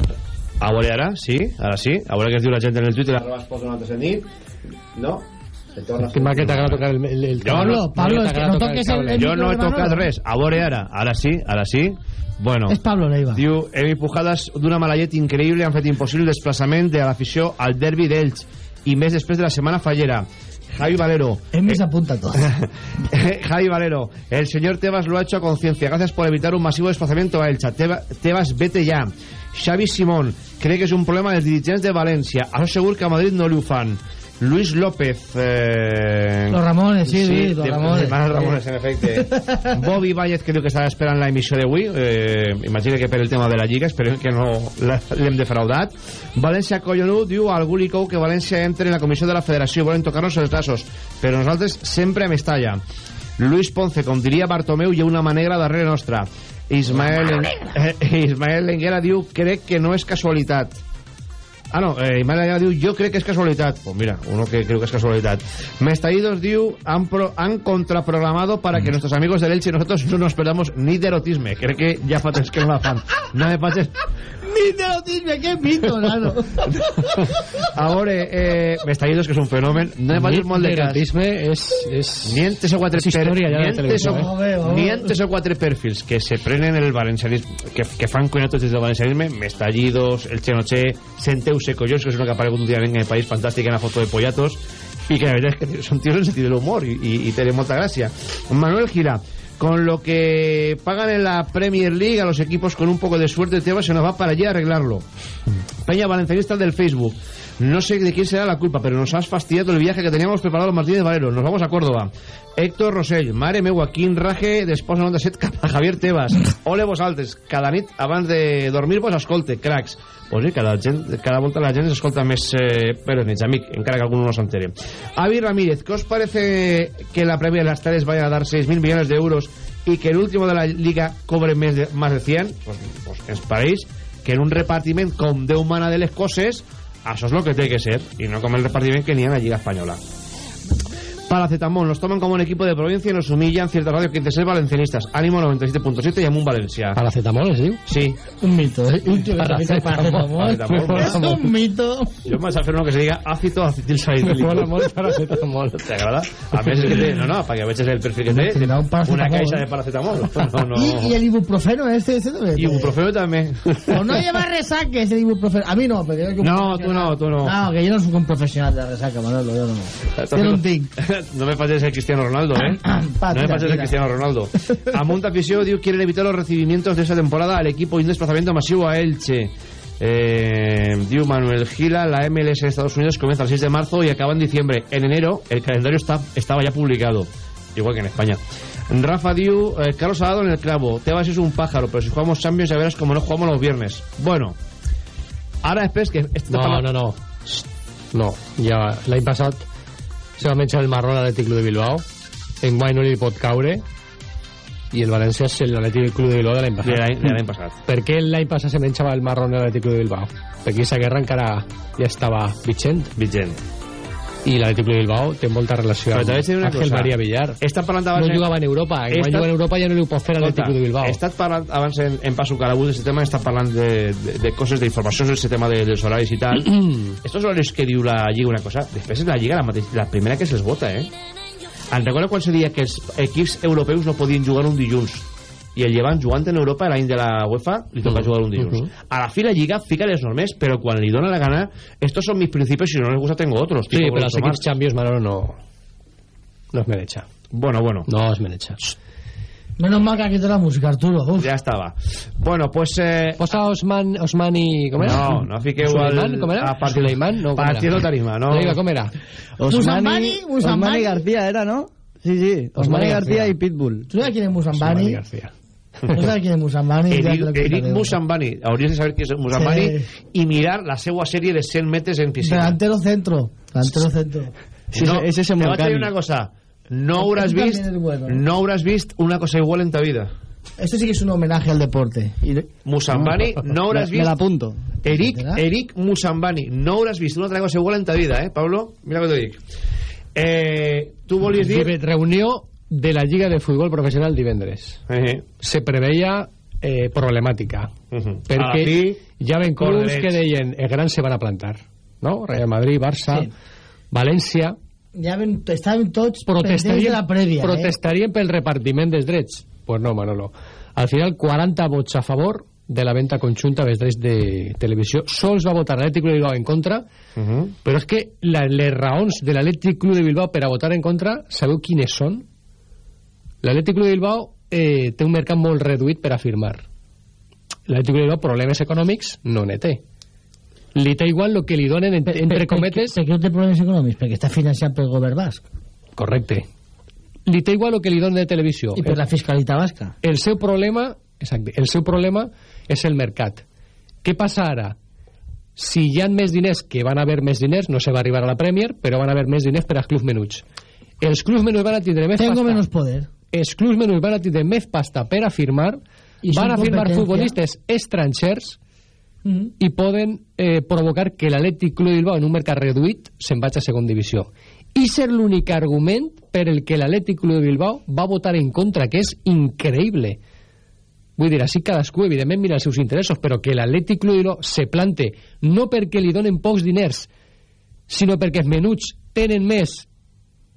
A veure ara, sí, ara sí. A veure què es diu la gent en el Twitter arroba esports 97 nit. No Que m'ha que t'agrada tocar el, el, el Jo no, Pablo, es que no toques el- el jo no he tocat res a veure ara, ara sí, ara sí bueno, És Pablo Leiva. diu hem empujades d'una mala llet increïble han fet impossible el desplaçament de l'afició al derbi d'Elx i més després de la setmana fallera Javi Valero Él me se apunta todo. Javi Valero, el señor Tebas lo ha hecho a conciencia. Gracias por evitar un masivo desplazamiento a Elcha. Teba- Tebas, vete ya. Xavi Simón, cree que és un problema dels dirigents de València. Això segur que a Madrid no li ho fan. Luis López... Eh... Los Ramones, sí, sí, los de- Ramones. de Manos Ramones, en efecte. Bobby Báñez, que diu que estava esperant la emissió d'avui. Eh, imagina que per el tema de la Lliga, esperem que no la- l'hem defraudat. València collonut, diu algú li cou que València entre en la comissió de la federació. Volen tocar-nos els braços, però nosaltres sempre a Mestalla. Luis Ponce, com diria Bartomeu, hi ha una mà negra darrere nostra. Ismael, eh, Ismael Lenguera diu crec que no és casualitat Ah, no, eh, Imala ja diu, jo crec que és casualitat. Pues mira, uno que creo que es casualidad. Mestallidos diu, han, pro, han contraprogramado para que nuestros amigos del Elche y nosotros no nos perdamos ni de erotisme. Crec que ja fa temps que no la fan. No me pases... Mi neurotisme, qué pito, nano. A veure, eh, Mestallidos, que és un fenomen, no me pases molt de cas. L'erotisme és... és... Mientes o quatre És de mientes televisió, o, eh? Mientes o quatre perfils que se prenen el valencianisme, que, que fan cuinatos des del valencianisme, Mestallidos, el Chenoche, Senteuse Collons, que és uno que aparegut últimament en el País Fantàstic en la foto de Pollatos, y que la verdad es que son tíos en sentido del humor y, y, y mucha gracia. Manuel Gira, con lo que pagan en la Premier League a los equipos con un poco de suerte, Tebas se nos va para allí a arreglarlo. Peña Valencianista del Facebook. No sé de quién será la culpa, pero nos has fastidiado el viaje que teníamos preparado Martínez Valero. Nos vamos a Córdoba. Héctor Rosell, mare meua, quin raje d'esposa 97 cap a Javier Tebas. Ole vosaltres, cada nit abans de dormir vos escolte, cracs. Pues sí, cada, gent, cada volta la gent s'escolta més eh, per les nits, amic, encara que algú no s'entere. Avi Ramírez, ¿qué os parece que la Premier de las Tales vaya a dar 6.000 millones de euros y que el último de la Liga cobre más de 100? Pues, pues que en un repartiment com Déu mana de les coses, això és el que té que ser, i no com el repartiment que n'hi ha en la Lliga Espanyola. Paracetamol, nos toman como un equipo de provincia y nos humillan cierta radio que ser valencianistas. Ánimo 97.7 y Amun Valencia. Paracetamol, ¿es diu? Sí. Un mito, ¿eh? Un tío que paracetamol. Paracetamol. Es un mito. Yo me vas a hacer uno que se diga ácido acetil salicílico. Me mola molt paracetamol. ¿Te agrada? A mí es que te... No, no, para que veches el perfil que un paracetamol. Una caixa de paracetamol. No, no. ¿Y, y el ibuprofeno este, este también. Ibuprofeno también. O no lleva resaques el ibuprofeno. A mí no, porque yo No, tú no, tú no. No, que yo no soy un profesional de resaca, Manolo, yo no. Yo no tinc. No me pases el Cristiano Ronaldo, ¿eh? No me pases el. Cristiano Ronaldo. A Monta diu quieren evitar los recibimientos de esta temporada al equipo y un desplazamiento masivo a Elche. Eh, diu Manuel Gila, la MLS de Estados Unidos comienza el 6 de marzo y acaba en diciembre. En enero el calendario está, estaba ya publicado, igual que en España. Rafa diu, eh, Carlos ha dado en el clavo. Tebas es un pájaro, pero si jugamos Champions ya verás como no jugamos los viernes. Bueno, ara després que... No, no, no. No, ja l'any passat se va menjar el marrón a l'Atlètic Club de Bilbao. En guany no li pot caure i el València és l'Atlètic Club de Bilbao de l'any passat. de l'any passat. Per què l'any passat se menjava el marrón a l'Atlètic Club de Bilbao? Perquè aquesta guerra encara ja estava vigent. Vigent. I l'Atlètic Club de Bilbao té molta relació Però amb també de una Ángel cosa. María Villar. Estat parlant No abans... jugava en Europa. Guany estat- juga en Europa ja no li ho pot fer a l'Atlètic Club de Bilbao. He estat parlant abans en, en Paso Calabús d'aquest tema, he estat parlant de, de, de coses, d'informacions d'aquest tema de, dels horaris i tal. Estos horarios que diu la Lliga una cosa, després és la Lliga la, mateix, la primera que se'ls vota, eh? En recorda quan se deia que els equips europeus no podien jugar un dilluns i el llevant jugant en Europa l'any de la UEFA li toca Mhm. jugar un dilluns Mhm. a la fi la Lliga fica les normes però quan li dona la gana estos son mis principios y si no les gusta tengo otros Sí, però els equips Champions, Manolo, no... No es merecha. Bueno, bueno. No es merecha. Menos mal que aquí te la música, Arturo. Uf. ja estava bueno, pues eh, Posa Osman, Osmani... Com era? No, no fiqueu Suleiman, al- com era? a partir- Suleiman, no? Partido tarima, no. Diga, com era? Osmani García era, ¿no? Sí, sí. Osmani Osmani García García. y Pitbull. ¿Tú sabes quién es Musambani? García. ¿Tú sabes quién es Musambani? Eric, Eric. Musambani hauries de saber qui és Musambani Sí. i mirar la seva sèrie de 100 metres en piscina Delantero centro. Delantero centro. Sí, no, ese es te vaig a dir una cosa no hauràs Este vist también es bueno. no hauràs vist una cosa igual en ta vida Esto sí que es un homenaje al deporte. Musambani no hauràs Me, me la vist apunto. Eric. Eric Musambani no hauràs vist una altra cosa igual en ta vida eh, Pablo? mira què te dic eh, tu volies dir Reunió de la Lliga de Futbol Professional divendres. eh, Se preveia eh, problemàtica. uh -huh. Perquè fi, hi ha clubs corderets. que deien els grans se van a plantar. No? Real Madrid, Barça, Sí. València... Ya ven, estaven tots pendents de protestarien, la prèvia, eh? protestarien pel repartiment dels drets. Pues no, Manolo. Al final, 40 vots a favor de la venda conjunta dels drets de televisió. Sols va votar l'Atlètic Club de Bilbao en contra, uh -huh. però és que la, les raons de l'Atlètic Club de Bilbao per a votar en contra, sabeu quines són? L'Atlètic Club de Bilbao eh, té un mercat molt reduït per a firmar. L'Atlètic Club de Bilbao problemes econòmics no ne té. Li té igual el que li donen, entre, entre cometes... Per què no té problemes econòmics? Perquè està financiat pel govern basc. Correcte. Li té igual el que li donen de televisió. I per la fiscalitat basca. El seu problema, exacte, el seu problema és el mercat. Què passa ara? Si hi ha més diners, que van haver més diners, no se va arribar a la Premier, però van haver més diners per als clubs menuts. Els clubs menuts van a tindre més Tengo pasta. menos poder. Els clubs menuts van a tindre més pasta per a firmar, I van a firmar futbolistes estrangers i poden eh, provocar que l'Atlètic Club de Bilbao en un mercat reduït se'n vagi a segon divisió i ser l'únic argument per el que l'Atlètic Club de Bilbao va votar en contra que és increïble vull dir, així cadascú evidentment mira els seus interessos però que l'Atlètic Club de Bilbao se plante no perquè li donen pocs diners sinó perquè els menuts tenen més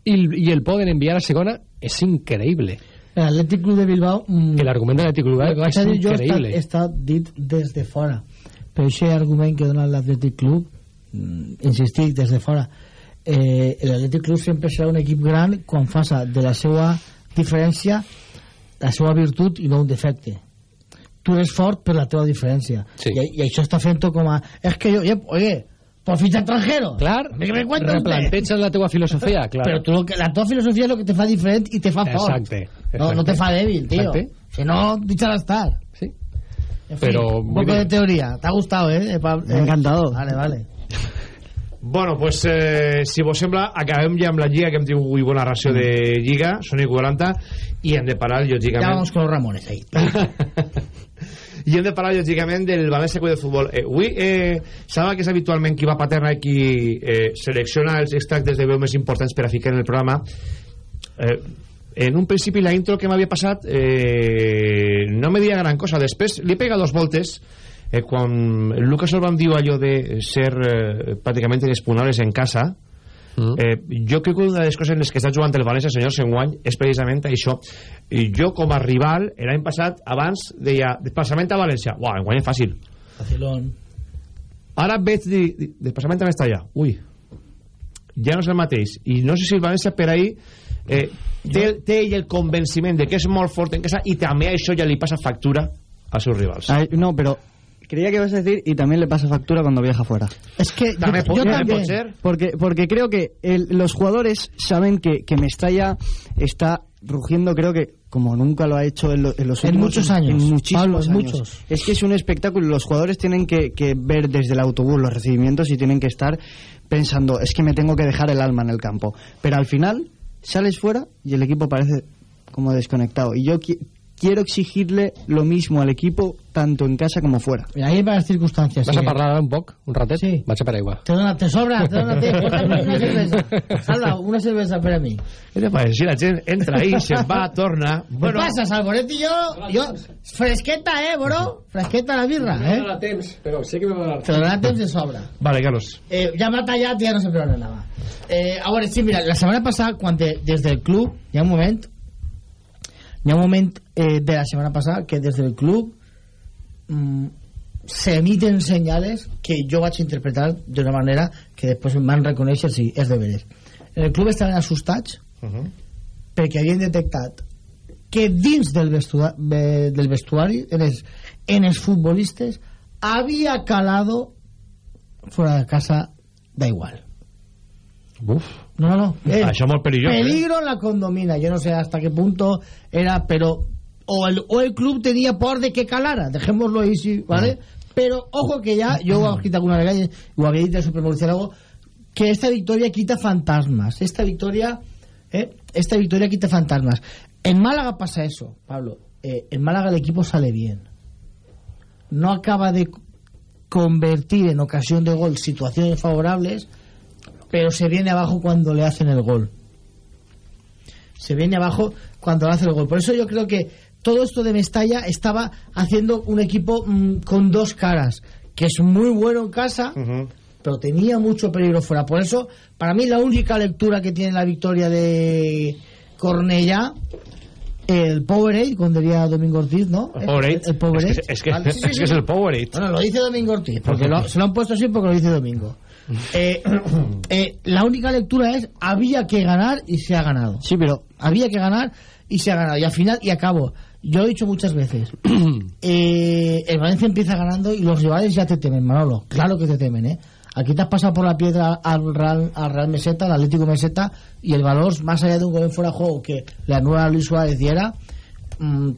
i, i el poden enviar a segona és increïble l'Atlètic Club de Bilbao mm, que l'argument de l'Atlètic Club de Bilbao és increïble està, està dit des de fora però aquest argument que dona l'Atlètic Club mm, insistic, des de fora eh, l'Atlètic Club sempre serà un equip gran quan faça de la seva diferència la seva virtut i no un defecte. Tu eres fort per la teva diferència. Sí. I, i això està fent com a és que jo, oye por ficha extranjero clar, ¿qué me cuenta usted? replanteja la teua filosofia clar. Pero tú lo que, la tua filosofía es lo que te fa diferent y te fa fort. Exacte, No, no exacte. te fa débil, tío. Exacte. Si no, déjala estar. Sí. En fin, Pero, un poco bien. de teoría. ¿Te ha gustado, eh? eh, Me ha encantado. Vale, vale. Bueno, pues eh, si vos sembla, acabem ja amb la Lliga, que hem tingut avui bona ració de Lliga, són i 40, i hem de parar, Ya lògicament... vamos con los Ramones ahí. I hem de parlar, lògicament, del València Club de Futbol. Eh, avui, eh, sabe que és habitualment qui va paterna i qui eh, selecciona els extractes de veu més importants per a ficar en el programa. Eh, en un principi, la intro que m'havia passat eh, no me deia gran cosa. Després li pega dos voltes eh, quan Lucas Orban diu allò de ser eh, pràcticament inexpugnables en casa Eh, jo crec que una de les coses en les que està jugant el València, senyor Senguany, és precisament això. I jo, com a rival, l'any passat, abans, deia, desplaçament a València. Uau, enguany és fàcil. Facilón. Ara veig dir, desplaçament a Mestalla. Ui, ja no és el mateix. I no sé si el València per ahir eh, té, té ell el convenciment de que és molt fort en casa i també això ja li passa factura als seus rivals. Ay, no, pero creía que ibas a decir y también le pasa factura cuando viaja fuera. Es que yo, También, yo ¿también? Porque, porque creo que el- los jugadores saben que, que Mestalla está rugiendo, creo que como nunca lo ha hecho en, lo- en los En últimos muchos años. En muchísimos Pablo, en años. muchos. Es que es un espectáculo. Los jugadores tienen que, que ver desde el autobús los recibimientos y tienen que estar pensando, es que me tengo que dejar el alma en el campo. Pero al final sales fuera y el equipo parece como desconectado. Y yo qui- quiero exigirle lo mismo al equipo, tanto en casa como fuera. Mira, ahí hay varias circunstancias. Vas sí. a parlar ara un poc, un ratet? Sí. Vaig a per aigua. Te, dona, te sobra, te dona, te, Pórtame una cerveza. Salva, una cerveza para mí. Què te passa? Si la gent entra ahí, se'n va, torna... ¿Qué pasa, Salvoretti? Yo, yo, fresqueta, eh, bro? Fresqueta la birra, eh? temps, però sé que me va a dar Te donará temps de sobra. Vale, Carlos. Eh, ya me ha tallat, ya no sé per on anava. Eh, a veure, sí, mira, la setmana passada, quan de, des del club, hi ha un moment, hi ha un moment eh, de la setmana passada que des del club mm, s'emiten senyales que jo vaig interpretar d'una manera que després em van reconèixer si és de veres. En el club estaven assustats perquè havien detectat que dins del vestuari, del vestuari en, els, en els futbolistes havia calado fuera de casa da igual Uf. No, no, no. Eh, Això molt perillós, eh? peligro en la condomina. Yo no sé hasta qué punto era pero o el, o el club tenía por de que calara. Dejémoslo ahí sí, ¿vale? pero ojo que ya yo ho he escrit alguna vegada i ho havia dit el supermurciélago que esta victoria quita fantasmas. Esta victoria eh, esta victoria quita fantasmas. En Málaga pasa eso Pablo. Eh, en Málaga el equipo sale bien. No acaba de convertir en ocasión de gol situaciones favorables pero se viene abajo cuando le hacen el gol se viene abajo cuando le hacen el gol por eso yo creo que todo esto de Mestalla estaba haciendo un equipo mm, con dos caras que es muy bueno en casa pero tenía mucho peligro fuera por eso para mí la única lectura que tiene la victoria de Cornellá el Powerade, cuando diría Domingo Ortiz, ¿no? El Powerade. El, el Powerade. Es que- es que- Vale, es que es el Powerade. Bueno, lo dice Domingo Ortiz, porque lo- se lo han puesto así porque lo dice Domingo. Eh, eh, la única lectura es había que ganar y se ha ganado. Sí, pero Había que ganar y se ha ganado. Y al final, y acabo, yo he dicho muchas veces, eh, el Valencia empieza ganando y los rivales ya te temen, Manolo. Claro que te temen, ¿eh? Aquí te has pasado por la piedra al Real, al Real Meseta, al Atlético Meseta, y el valor, más allá de un gol en fuera de juego que le anula a Luis Suárez y era, mm,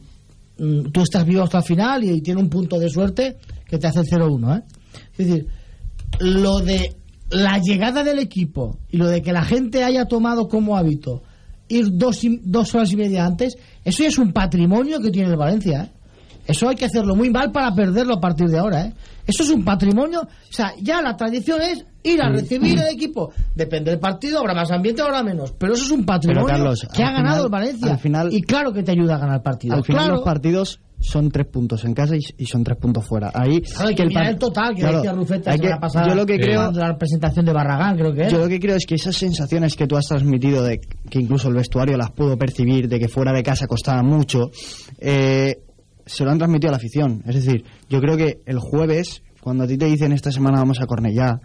mm, tú estás vivo hasta el final y, tiene un punto de suerte que te hace el 0-1, ¿eh? Es decir, lo de la llegada del equipo y lo de que la gente haya tomado como hábito ir dos, y- dos horas y media antes, eso ya es un patrimonio que tiene el Valencia, ¿eh? Eso hay que hacerlo muy mal para perderlo a partir de ahora, ¿eh? Eso es un patrimonio. O sea, ya la tradición es ir a recibir el equipo. Depende del partido, habrá más ambiente, habrá menos. Pero eso es un patrimonio Carlos, que ha ganado el Valencia. al final- y claro que te ayuda a ganar partidos. Al final claro. los partidos son tres puntos en casa y, y son tres puntos fuera. Ahí Claro, que el el total que Claro, decía Rufeta que- pasada yo lo que creo la presentación de Barragán creo que era. Yo lo que creo es que esas sensaciones que tú has transmitido, de que incluso el vestuario las pudo percibir, de que fuera de casa costaba mucho, eh, se lo han transmitido a la afición. Es decir, yo creo que el jueves, cuando a ti te dicen esta semana vamos a Cornellá,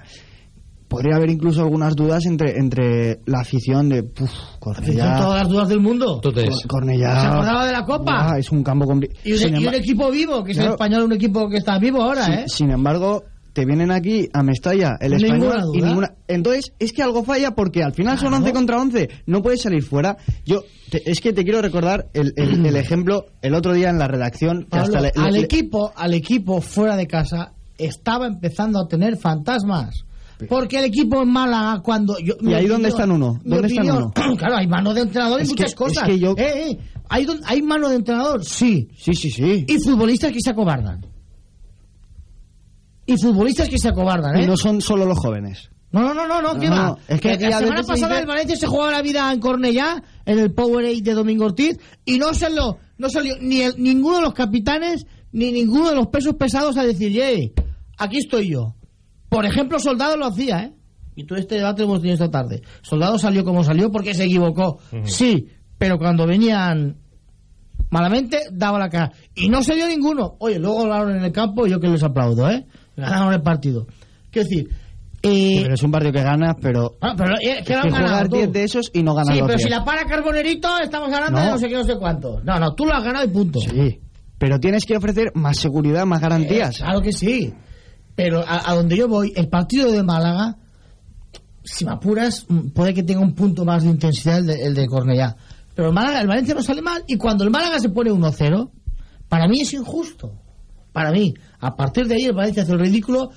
podría haber incluso algunas dudas entre entre la afición de, puf, Cornellá... Todas las dudas del mundo. Cor- Cornellá... ¿Se acordaba de la Copa? Ah, es un campo complicado. Y un, y un equipo vivo, que es el español, un equipo que está vivo ahora, ¿eh? Sin embargo, te vienen aquí a Mestalla, el Ninguna español y ninguna. Entonces, es que algo falla porque al final son 11 contra 11. No puedes salir fuera. Yo, te- es que te quiero recordar el, el- el ejemplo el otro día en la redacción. Que hasta le- al le- equipo, al equipo fuera de casa estaba empezando a tener fantasmas. Porque el equipo en Málaga cuando yo, ¿Y ahí dónde están uno? ¿Dónde están uno? Claro, hay mano de entrenador y que- muchas es cosas. que yo- Eh, eh, ¿hay, don- ¿Hay mano de entrenador? Sí. Sí, sí, sí. Y futbolistas que se acobardan. Y futbolistas que se acobardan, ¿eh? Y no son solo los jóvenes. No, no, no, no, no, ¿qué No, va? no, es que la semana pasada dice- el Valencia se jugaba la vida en Cornellá, en el Powerade de Domingo Ortiz, y no salió, no salió ni el- ninguno de los capitanes, ni ninguno de los pesos pesados a decir, "Yey, aquí estoy yo. Por ejemplo, Soldado lo hacía, ¿eh? Y todo este debate lo hemos tenido esta tarde. Soldado salió como salió porque se equivocó. Sí, pero cuando venían malamente, daba la cara. Y no se dio ninguno. Oye, luego hablaron en el campo y yo que les aplaudo, ¿eh? Ganaron el partido. Quiero decir, eh, Pero es un partido que ganas, pero. Ah, pero eh, que es que tú. 10 de esos y no ganas Sí, pero 10. si la para Carbonerito, estamos ganando No. sé qué, no sé cuánto. No, no, tú lo has ganado y punto. Sí, pero tienes que ofrecer más seguridad, más garantías. Eh, claro que sí. Pero a, a donde yo voy, el partido de Málaga, si me apuras, mm, puede que tenga un punto más de intensidad el de, el de Cornellá. Pero el, Málaga, el Valencia no sale mal y cuando el Málaga se pone 1-0, para mí es injusto. Para mí, a partir de ahí el Valencia hace el ridículo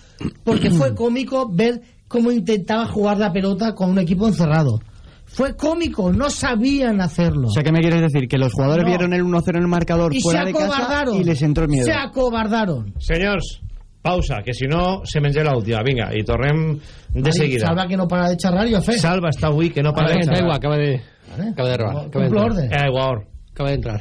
porque fue cómico ver cómo intentaba jugar la pelota con un equipo encerrado. Fue cómico, no sabían hacerlo. O sea, ¿qué me quieres decir? Que los jugadores No. vieron el 1-0 en el marcador y se fuera de casa acobardaron. y les entró el miedo. Se acobardaron. Senyors, pausa, que si no se menja l'última. Vinga, i tornem de Ay, seguida. Salva que no para de xerrar, jo fe. Salva està avui que no para de Da xerrar. igual, acaba de, acaba de robar. Acaba de Cumplo entrar. orden. Eh, igual. Acaba de entrar.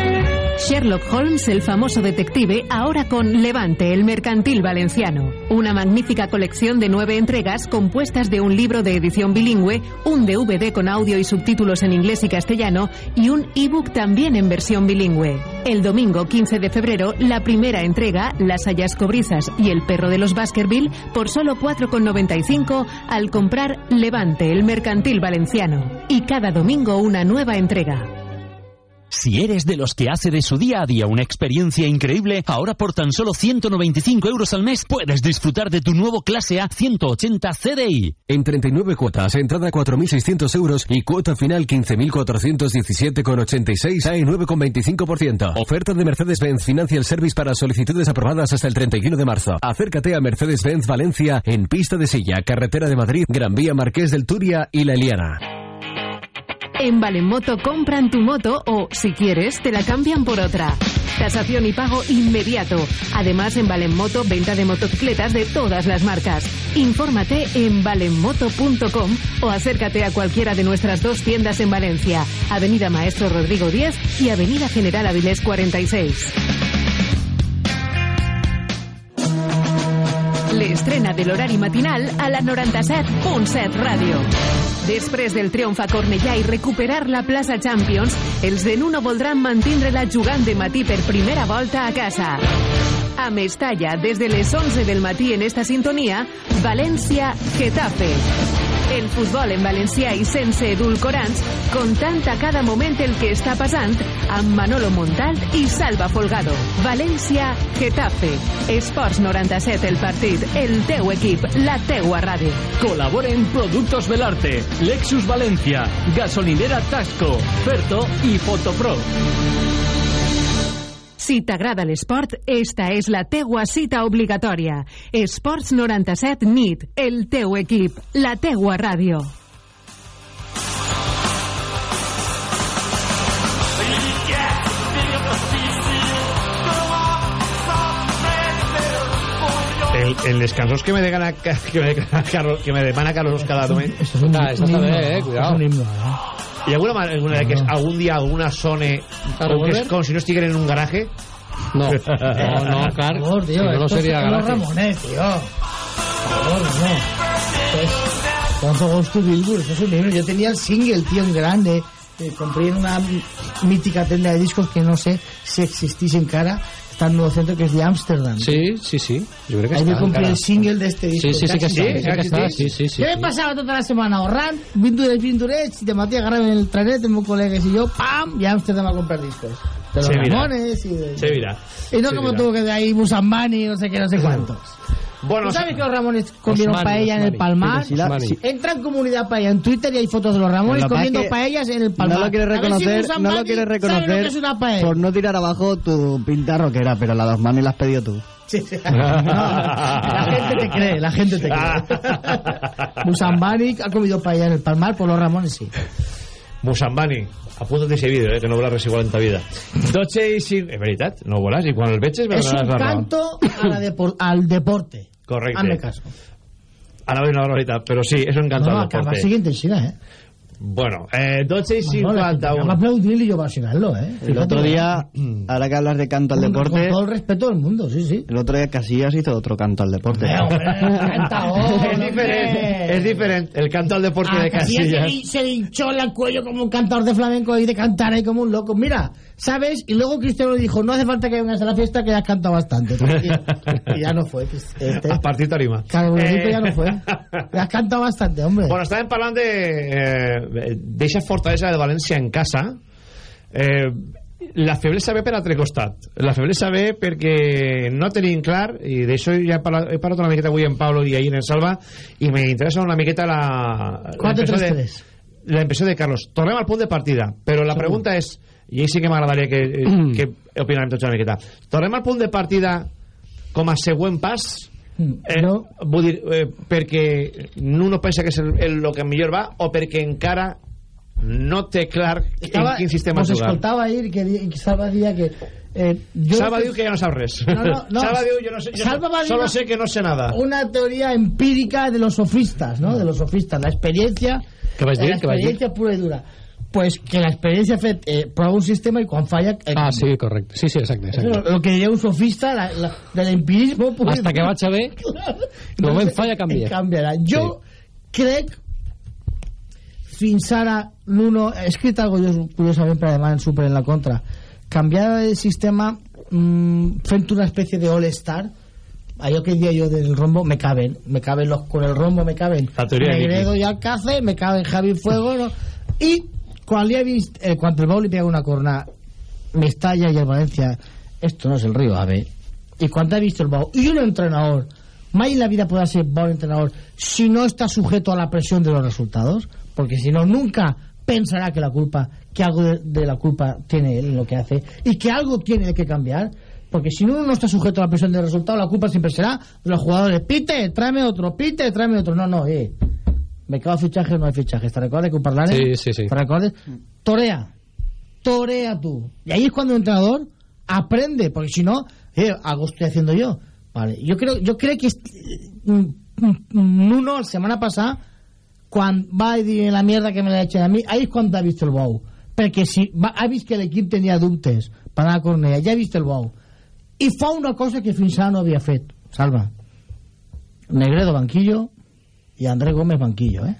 Sherlock Holmes, el famoso detective, ahora con Levante, el mercantil valenciano. Una magnífica colección de nueve entregas compuestas de un libro de edición bilingüe, un DVD con audio y subtítulos en inglés y castellano y un ebook también en versión bilingüe. El domingo 15 de febrero, la primera entrega, Las hayas cobrizas y El perro de los Baskerville, por solo 4,95 al comprar Levante, el mercantil valenciano. Y cada domingo una nueva entrega. Si eres de los que hace de su día a día una experiencia increíble, ahora por tan solo 195 euros al mes puedes disfrutar de tu nuevo clase A 180 CDI. En 39 cuotas, entrada 4.600 euros y cuota final 15.417,86 a 9,25%. Oferta de Mercedes-Benz Financial Service para solicitudes aprobadas hasta el 31 de marzo. Acércate a Mercedes-Benz Valencia en Pista de Silla, Carretera de Madrid, Gran Vía Marqués del Turia y La Eliana. En Valenmoto compran tu moto o, si quieres, te la cambian por otra. Tasación y pago inmediato. Además, en Valenmoto, venta de motocicletas de todas las marcas. Infórmate en valenmoto.com o acércate a cualquiera de nuestras dos tiendas en Valencia. Avenida Maestro Rodrigo 10 y Avenida General Avilés 46. L'estrena de l'horari matinal a la 97.7 Ràdio. Després del triomf a Cornellà i recuperar la plaça Champions, els de Nuno voldran mantindre-la jugant de matí per primera volta a casa. A Mestalla, des de les 11 del matí en esta sintonia, València-Getafe. El futbol en valencià i sense edulcorants, contant a cada moment el que està passant amb Manolo Montal i Salva Folgado. València-Getafe. Esports 97 el partit, el teu equip, la teua ràdio. Colaboren Productos Belarte, Lexus Valencia, Gasolinera Tasco, Ferto i Fotopro. Si t'agrada l'esport, esta és la teua cita obligatòria. Esports 97 NIT, el teu equip, la teua ràdio. El, en les cançons que me demana, que me que me demana Carlos cada domen Eso es un, Ah, un himno, Es un himno, eh? ¿Y alguna, ma- alguna de que es- algún día alguna sone ¿A como, que es como si no estuvieran en un garaje? No, no, no, Car. Por tío, Si no, sería garaje. Ramones, tío. Por no. Es, ¿Cuánto Goes to Billboard? Eso es un himno. Yo tenía el single, tío, en grande. Eh, compré en una mítica tienda de discos que no sé si existís en cara. Está en un nuevo centro que es de Ámsterdam. Sí, sí, sí. Yo creo que me compré encara. el single de este disco. Sí, sí, sí que está, sí que está, sí, sí, sí. Què me passava tota la setmana ahorrant, pinturets, pinturets, i de matí agarràvem el trenet, amb meus col·legues i jo, pam, i a Amsterdam a comprar discos. De los. Ramones y de... Se mira. Y no como tú, que de ahí Musambani, no sé qué, no sé cuántos. Bueno, ¿Tú sabes que los Ramones comieron Osmani, paella en el Osmani. Palmar? Entra en comunidad paella en Twitter y hay fotos de los Ramones comiendo es que paellas en el Palmar. No lo quieres si reconocer, no lo quieres sabe lo que reconocer es una paella. por no tirar abajo tu pinta rockera, pero la dos manos la has pedido tú. Sí, sí. No, la gente te cree, la gente te cree. Musambani ha comido paella en el Palmar por los Ramones, sí. Musambani, apúntate ese vídeo, eh, que no res igual en ta vida. 12 i 5... És veritat, no ho veuràs, i quan el un canto a la depor- al deporte. Correcte. Hazme caso. Ara veig una barbaritat, però sí, és un canto No, al acaba deporte. siguiente China, ¿eh? Bueno, eh, 12 y No, 51. acaba aplaudirle y yo vacilarlo, ¿eh? El otro día, ahora que hablas de canto al Con- deporte, Con todo el respeto del mundo, sí, sí. el otro día Casillas hizo otro canto al deporte. es diferente, es diferente. El canto al deporte Ah, de Casillas Casillas. Se, hinchó el cuello como un cantador de flamenco y de cantar ahí como un loco. Mira, ¿sabes? Y luego Cristiano le dijo, no hace falta que vengas a la fiesta que ya has cantado bastante. Y, y ya no fue. pues, Este, A partir tarima. Claro, Eh, ya no fue. Ya has cantado bastante, hombre. Bueno, estàvem parlant de eh, d'eixa fortalesa de València en casa. Eh, la feblesa ve per altre costat. La feblesa ve perquè no tenim clar, i d'això ja he parlat, he parlat una miqueta avui en Pablo i ahir en Salva, i m'interessa una miqueta la... la impressió de, 4-3-3. la impressió de Carlos. Tornem al punt de partida, però la pregunta és, i sí que m'agradaria que, eh, que opinarem tots una miqueta. Tornem al punt de partida com a següent pas eh, vull dir, eh, perquè pensa que és el, el, el que millor va o perquè encara no té clar Estaba, en quin sistema nos jugar escoltaba ir que, que Salva que... Eh, yo Salva diu que ja no sap res No, no, no. Salva diu yo no sé, yo Salva va a solo sé que no sé nada una teoría empírica de los sofistas, ¿no? De los sofistas, la experiencia, ¿Qué vas a decir? la ¿Qué vas a decir? experiencia pura y dura. Pues que la experiencia fe, eh, prueba un sistema y cuando falla... eh, Ah, sí, correcte. Sí, sí, exacte. exacte. lo, lo que diría un sofista la, la- del empirismo... Pues, Hasta que vaig a ver, el moment falla, canvia. Canviarà. Jo crec fins ara Nuno he escrit algo jo curiosament per demà en Super en la contra canviar el sistema mmm, fent una especie de all-star allò que dia jo del rombo me caben me caben los con el rombo me caben de Negredo i Alcácer me caben Javi Fuego no? i quan li he vist eh, el Bau li pega una corna Mestalla y el Valencia esto no es el Río Ave y cuando ha visto el Bau y un entrenador mai en la vida podrá ser buen entrenador si no está sujeto a la presión de los resultados porque si no nunca pensará que la culpa que algo de, de la culpa tiene él en lo que hace y que algo tiene que cambiar porque si uno no está sujeto a la presión del resultado la culpa siempre será de los jugadores. Pite, tráeme otro, pite, tráeme otro. No, no, eh mercado de fichajes no hay fichajes, ¿te recuerdas que parlarem? Sí, sí, sí. ¿te recuerdas? torea torea tú. Y ahí es cuando el entrenador aprende, porque si no, eh, algo estoy haciendo yo. Vale. Yo creo, yo creo que mm, mm, Nuno, la semana pasada, cuando va a decir la mierda que me la echen a mí, ahí es cuando ha visto el Bou. Porque si va, ha visto que el equipo tenía dubtes para anar a Cornellà, ja ha vist el Bou. I fa una cosa que fins ara no havia fet. Salva. Negredo banquillo i André Gómez banquillo, eh?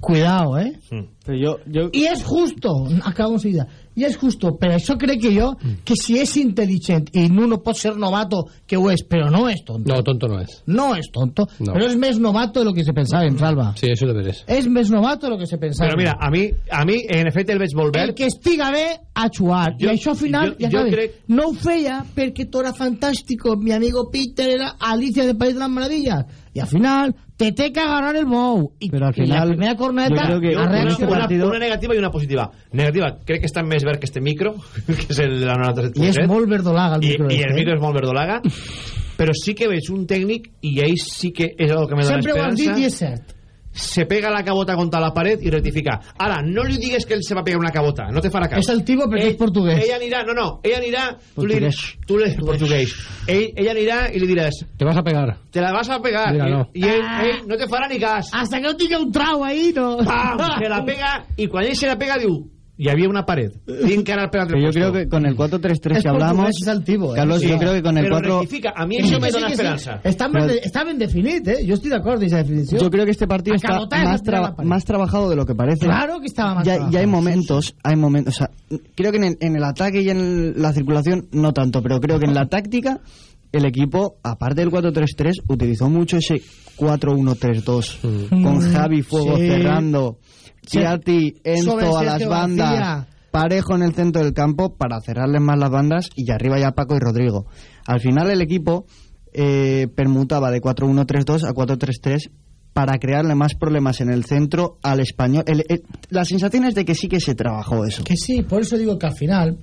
Cuidado, eh? Pero yo, yo... I és justo, acabo enseguida, i és justo, per això crec que jo, que si és intel·ligent i Nuno pot ser novato, que ho és, però no és tonto. No, tonto no es. No és tonto, No. però és més novato de lo que se pensava en Salva. Sí, eso de veres. És més novato de lo que se pensava. Però mira, a mi, a mi en efecte el veig molt bé. el que estiga bé a jugar Jo- i això al final jo- ja sabes, crec- no ho feia perquè tot era fantàstico mi amigo Peter era Alicia de País de las Maravillas i al final te té que agarrar el bou i, Però al i la final, primera corneta jo creo que una- reaccionat una, una negativa i una positiva. Negativa, crec que està més verd que este micro, que és el de la 97.7. i és molt verdolaga el I, micro i este, el eh? micro és molt verdolaga però sí que veig un tècnic i ell sí que és el que me dona sempre ho has esperança dit i és cert se pega la cabota contra la paret i rectifica ara, no li digues que ell se va pegar una cabota no te farà cas és el tibo perquè és portuguès ell anirà, no, no, ell anirà tu li, Portuguès. tu li, portuguès ell, ell anirà i li diràs Te vas a pegar. te la vas a pegar Mira, no. i, i ell, Ah. ell no te farà ni cas hasta que no tinga un trau ahí no Pam, se la pega y cuando ell se la pega diu hi havia una pared tinc que anar per altre Pero yo creo que con el 4-3-3 es que hablamos... el tibo eh? Carlos, Sí. yo creo que con el Però 4... rectifica, a mi això me dona esperança Està, ben, Pero- està ben definit eh? jo estic d'acord amb aquesta definició Yo creo que este partido está y más, tra- más trabajado de lo que parece. claro que estaba más ya, ya hay trabajado. momentos, hay momentos, o sea, creo que en el, en el ataque y en la circulación no tanto, pero creo que en la táctica el equipo, aparte del 4-3-3, utilizó mucho ese 4-1-3-2 con Mm, Javi Fuego sí. cerrando, Sí. Chiati, Ento a las bandas, García. Parejo en el centro del campo para cerrarles más las bandas y arriba ya Paco y Rodrigo. Al final el equipo eh, permutaba de 4-1-3-2 a 4-3-3 para crearle más problemas en el centro al español. El- el- la sensación es de que sí que se trabajó eso. Que sí, por eso digo que al final,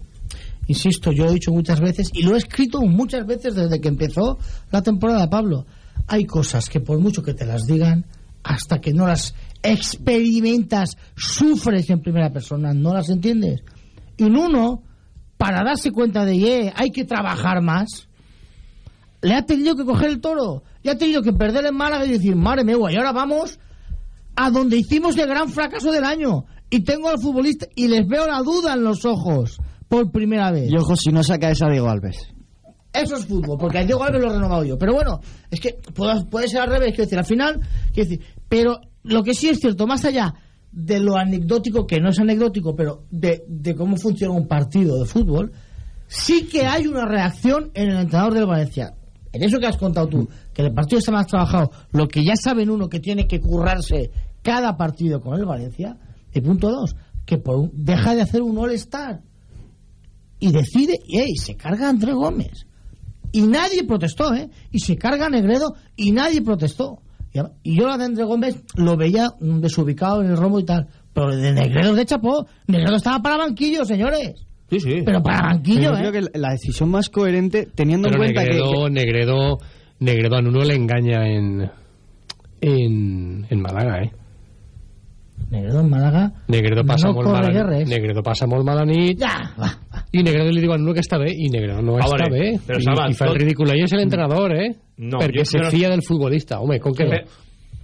insisto, yo lo he dicho muchas veces y lo he escrito muchas veces desde que empezó la temporada, Pablo. Hay cosas que por mucho que te las digan, hasta que no las experimentas, sufres en primera persona, no las entiendes. Y en uno, para darse cuenta de que hay que trabajar más, le ha tenido que coger el toro, le ha tenido que perder en Málaga y decir, madre mía, y ahora vamos a donde hicimos el gran fracaso del año. Y tengo al futbolista y les veo la duda en los ojos por primera vez. Y ojo, si no saca esa Diego Alves. Eso es fútbol, porque a Diego Alves lo he renovado yo. Pero bueno, es que puede, puede ser al revés, quiero decir, al final, quiero decir, pero lo que sí es cierto, más allá de lo anecdótico, que no es anecdótico, pero de, de cómo funciona un partido de fútbol, sí que hay una reacción en el entrenador del Valencia. En eso que has contado tú, que el partido está más trabajado, lo que ya saben uno que tiene que currarse cada partido con el Valencia, y punto dos, que por un- deja de hacer un all-star y decide, y ey, se carga a André Gómez. Y nadie protestó, ¿eh? Y se carga a Negredo y nadie protestó. Y, a- y yo la de André Gómez lo veía mm, desubicado en el rombo y tal. Pero de Negredo de chapó. Negredo estaba para banquillo, señores. Sí, sí. Pero para banquillo, ¿eh? yo creo que la decisión más coherente, teniendo Pero en cuenta que- Negredo, que, Negredo, Negredo a Nuno le engaña en, en, en Málaga, eh? Negredo en Málaga Negredo passa no molt guerres. Negredo passa molt mala nit Ja, va. i Negredo li diu a Nuno que està bé i Negredo no A està veure, bé però I, Salva, i fa el tot- ridícul ell és l'entrenador eh? No, perquè se no- fia del futbolista home, com que no? Fe-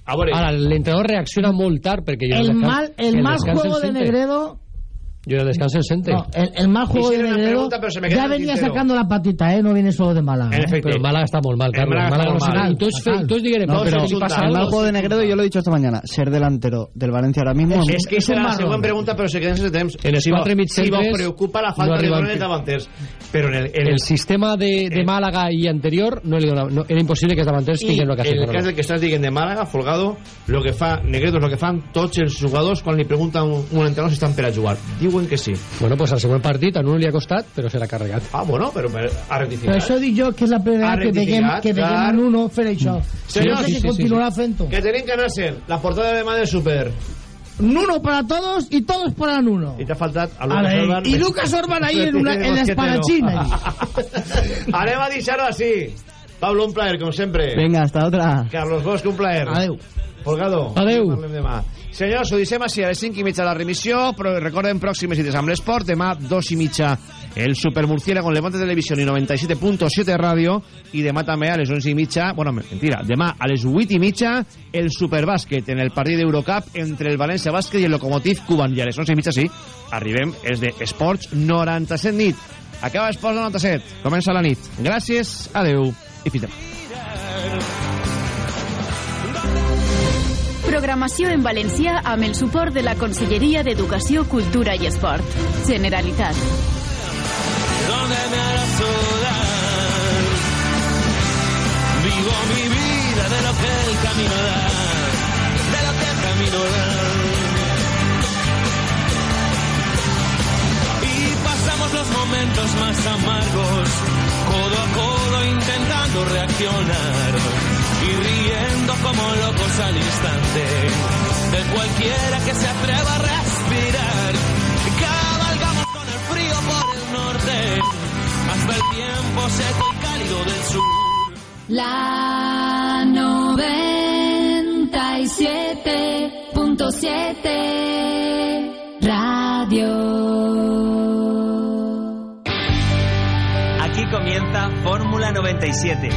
A veure, ara l'entrenador reacciona molt tard perquè El mal, el el mal juego el de. Negredo jo el descans el sente No, el, el mal juego de pero queda ya en el venía tintero. sacando la patita, ¿eh? No viene solo de Málaga. En ¿eh? efecte. però Málaga està molt mal, El Carlos Málaga Málaga sé mal. tots diguerem No, no, pero si passa el mal juego de Negredo, yo lo he dicho esta mañana, ser delantero del Valencia ahora mismo... és que és un serà la següent pregunta, però se temps. En si, quatre vos- mig si vos centres preocupa la falta de goles el- davanters. Però en el, en el sistema de, de Málaga i anterior no no, era impossible que els davanters tinguin una en el cas del que estàs dient de Màlaga, Folgado, lo que fa Negredo és lo que fan tots els jugadors quan li pregunten un, un entrenador si estan per a jugar. Diuen que sí. bueno, pues al següent partit a Nuno li ha costat però serà carregat Ah, bueno, però per, a Però rectificar. això dic jo que és la primera Ha que veiem, rectificat, que veiem clar. en uno fer això. Senyors, jo crec sí, que sí, sí, continuarà fent-ho. Que tenim que anar-se'n. La portada de demà del Super. Nuno para todos y todos para Nuno. I t'ha faltat a A Lucas ver, Orban. y Lucas Orban ahí en, una, en la espadachina. Anem a deixar-ho així. Pablo, un plaer, com sempre. Venga, hasta otra. Carlos Bosch, un plaer. Adeu. Folgado. Adeu. Parlem demà. Senyors, ho deixem així a les 5 i mitja la remissió, però recorden pròximes cites amb l'esport. Demà, 2 i mitja, el Supermurciélago con Levante Televisión i 97.7 Ràdio. I demà també a les 11 i mitja, bueno, mentira, demà a les 8 i mitja, el Superbàsquet en el partit d'Eurocup entre el València Bàsquet i el Lokomotiv Cuban. I a les 11 i mitja, sí, arribem, és de Esports 97 nit. Acaba Esports 97, comença la nit. Gràcies, adeu i fins demà. Programació en valencià amb el suport de la Conselleria d'Educació, Cultura i Esport. Generalitat. Vivo mi vida de lo que el camino da, de lo que el camino da. Y pasamos los momentos más amargos, codo a codo intentando reaccionar como locos al instante de cualquiera que se atreva a respirar. Cabalgamos con el frío por el norte hasta el tiempo seco y cálido del sur. La 97.7 Radio. Aquí comienza Fórmula 97